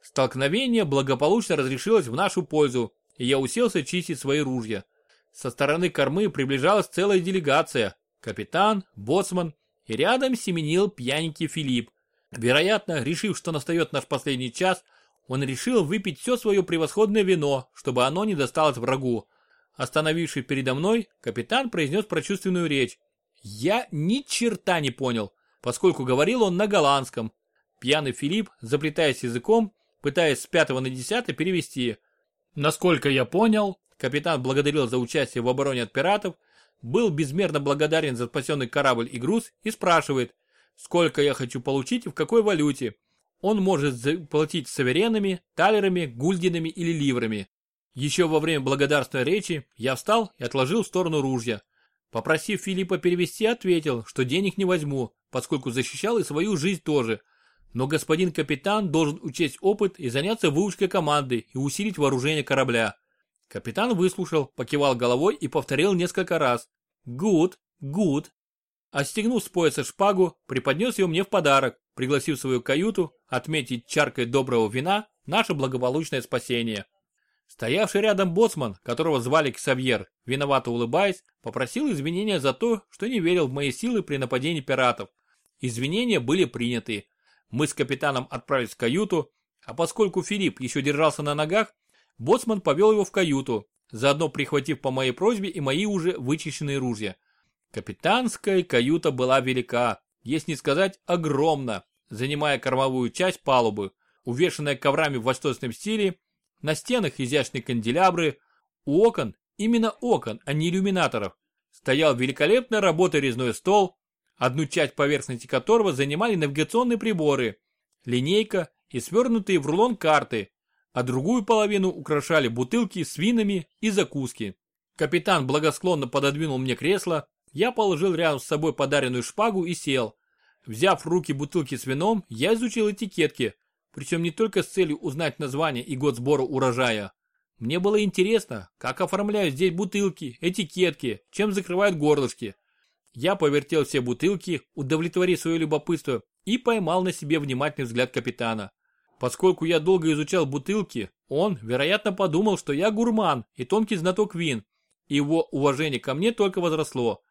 Столкновение благополучно разрешилось в нашу пользу, и я уселся чистить свои ружья. Со стороны кормы приближалась целая делегация, капитан, боцман, и рядом семенил пьяненький Филипп. Вероятно, решив, что настает наш последний час, он решил выпить все свое превосходное вино, чтобы оно не досталось врагу. Остановившись передо мной, капитан произнес прочувственную речь. Я ни черта не понял, поскольку говорил он на голландском. Пьяный Филипп, заплетаясь языком, пытаясь с пятого на десятый перевести. Насколько я понял, капитан благодарил за участие в обороне от пиратов, был безмерно благодарен за спасенный корабль и груз и спрашивает, сколько я хочу получить и в какой валюте. Он может заплатить саверенами, талерами, гульдинами или ливрами. Еще во время благодарственной речи я встал и отложил в сторону ружья. Попросив Филиппа перевести, ответил, что денег не возьму, поскольку защищал и свою жизнь тоже. Но господин капитан должен учесть опыт и заняться выучкой команды и усилить вооружение корабля. Капитан выслушал, покивал головой и повторил несколько раз. Good, good. Отстегнув с пояса шпагу, преподнес ее мне в подарок, пригласив в свою каюту отметить чаркой доброго вина наше благополучное спасение. Стоявший рядом боцман, которого звали Ксавьер, виновато улыбаясь, попросил извинения за то, что не верил в мои силы при нападении пиратов. Извинения были приняты. Мы с капитаном отправились в каюту, а поскольку Филипп еще держался на ногах, боцман повел его в каюту, заодно прихватив по моей просьбе и мои уже вычищенные ружья. Капитанская каюта была велика, если не сказать огромна, занимая кормовую часть палубы, увешанная коврами в восточном стиле, на стенах изящные канделябры, у окон, именно окон, а не иллюминаторов, стоял великолепная работа резной стол, одну часть поверхности которого занимали навигационные приборы, линейка и свернутые в рулон карты, а другую половину украшали бутылки с винами и закуски. Капитан благосклонно пододвинул мне кресло, я положил рядом с собой подаренную шпагу и сел. Взяв в руки бутылки с вином, я изучил этикетки, причем не только с целью узнать название и год сбора урожая. Мне было интересно, как оформляют здесь бутылки, этикетки, чем закрывают горлышки. Я повертел все бутылки, удовлетворив свое любопытство, и поймал на себе внимательный взгляд капитана. Поскольку я долго изучал бутылки, он, вероятно, подумал, что я гурман и тонкий знаток вин, его уважение ко мне только возросло.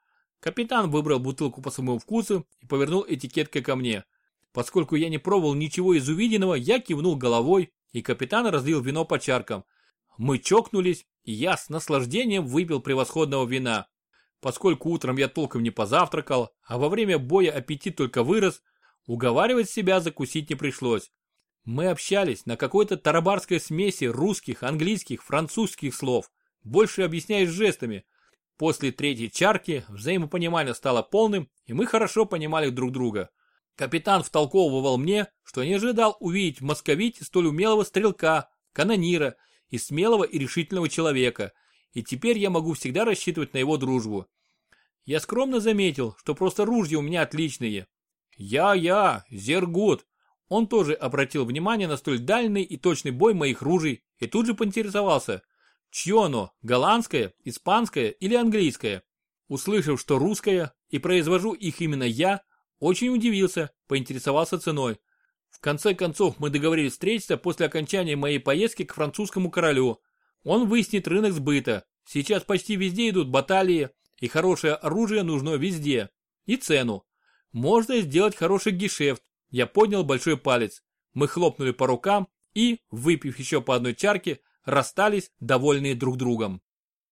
Капитан выбрал бутылку по своему вкусу и повернул этикеткой ко мне. Поскольку я не пробовал ничего из увиденного, я кивнул головой, и капитан разлил вино по чаркам. Мы чокнулись, и я с наслаждением выпил превосходного вина. Поскольку утром я толком не позавтракал, а во время боя аппетит только вырос, уговаривать себя закусить не пришлось. Мы общались на какой-то тарабарской смеси русских, английских, французских слов, больше объясняясь жестами. После третьей чарки взаимопонимание стало полным, и мы хорошо понимали друг друга. Капитан втолковывал мне, что не ожидал увидеть в московите столь умелого стрелка, канонира и смелого и решительного человека, и теперь я могу всегда рассчитывать на его дружбу. Я скромно заметил, что просто ружья у меня отличные. Я-я, Зергут, он тоже обратил внимание на столь дальний и точный бой моих ружей и тут же поинтересовался, чье оно, голландское, испанское или английское. Услышав, что русское, и произвожу их именно я, очень удивился, поинтересовался ценой. В конце концов мы договорились встретиться после окончания моей поездки к французскому королю. Он выяснит рынок сбыта. Сейчас почти везде идут баталии, и хорошее оружие нужно везде. И цену. Можно сделать хороший гешефт, я поднял большой палец. Мы хлопнули по рукам и, выпив еще по одной чарке, расстались, довольные друг другом.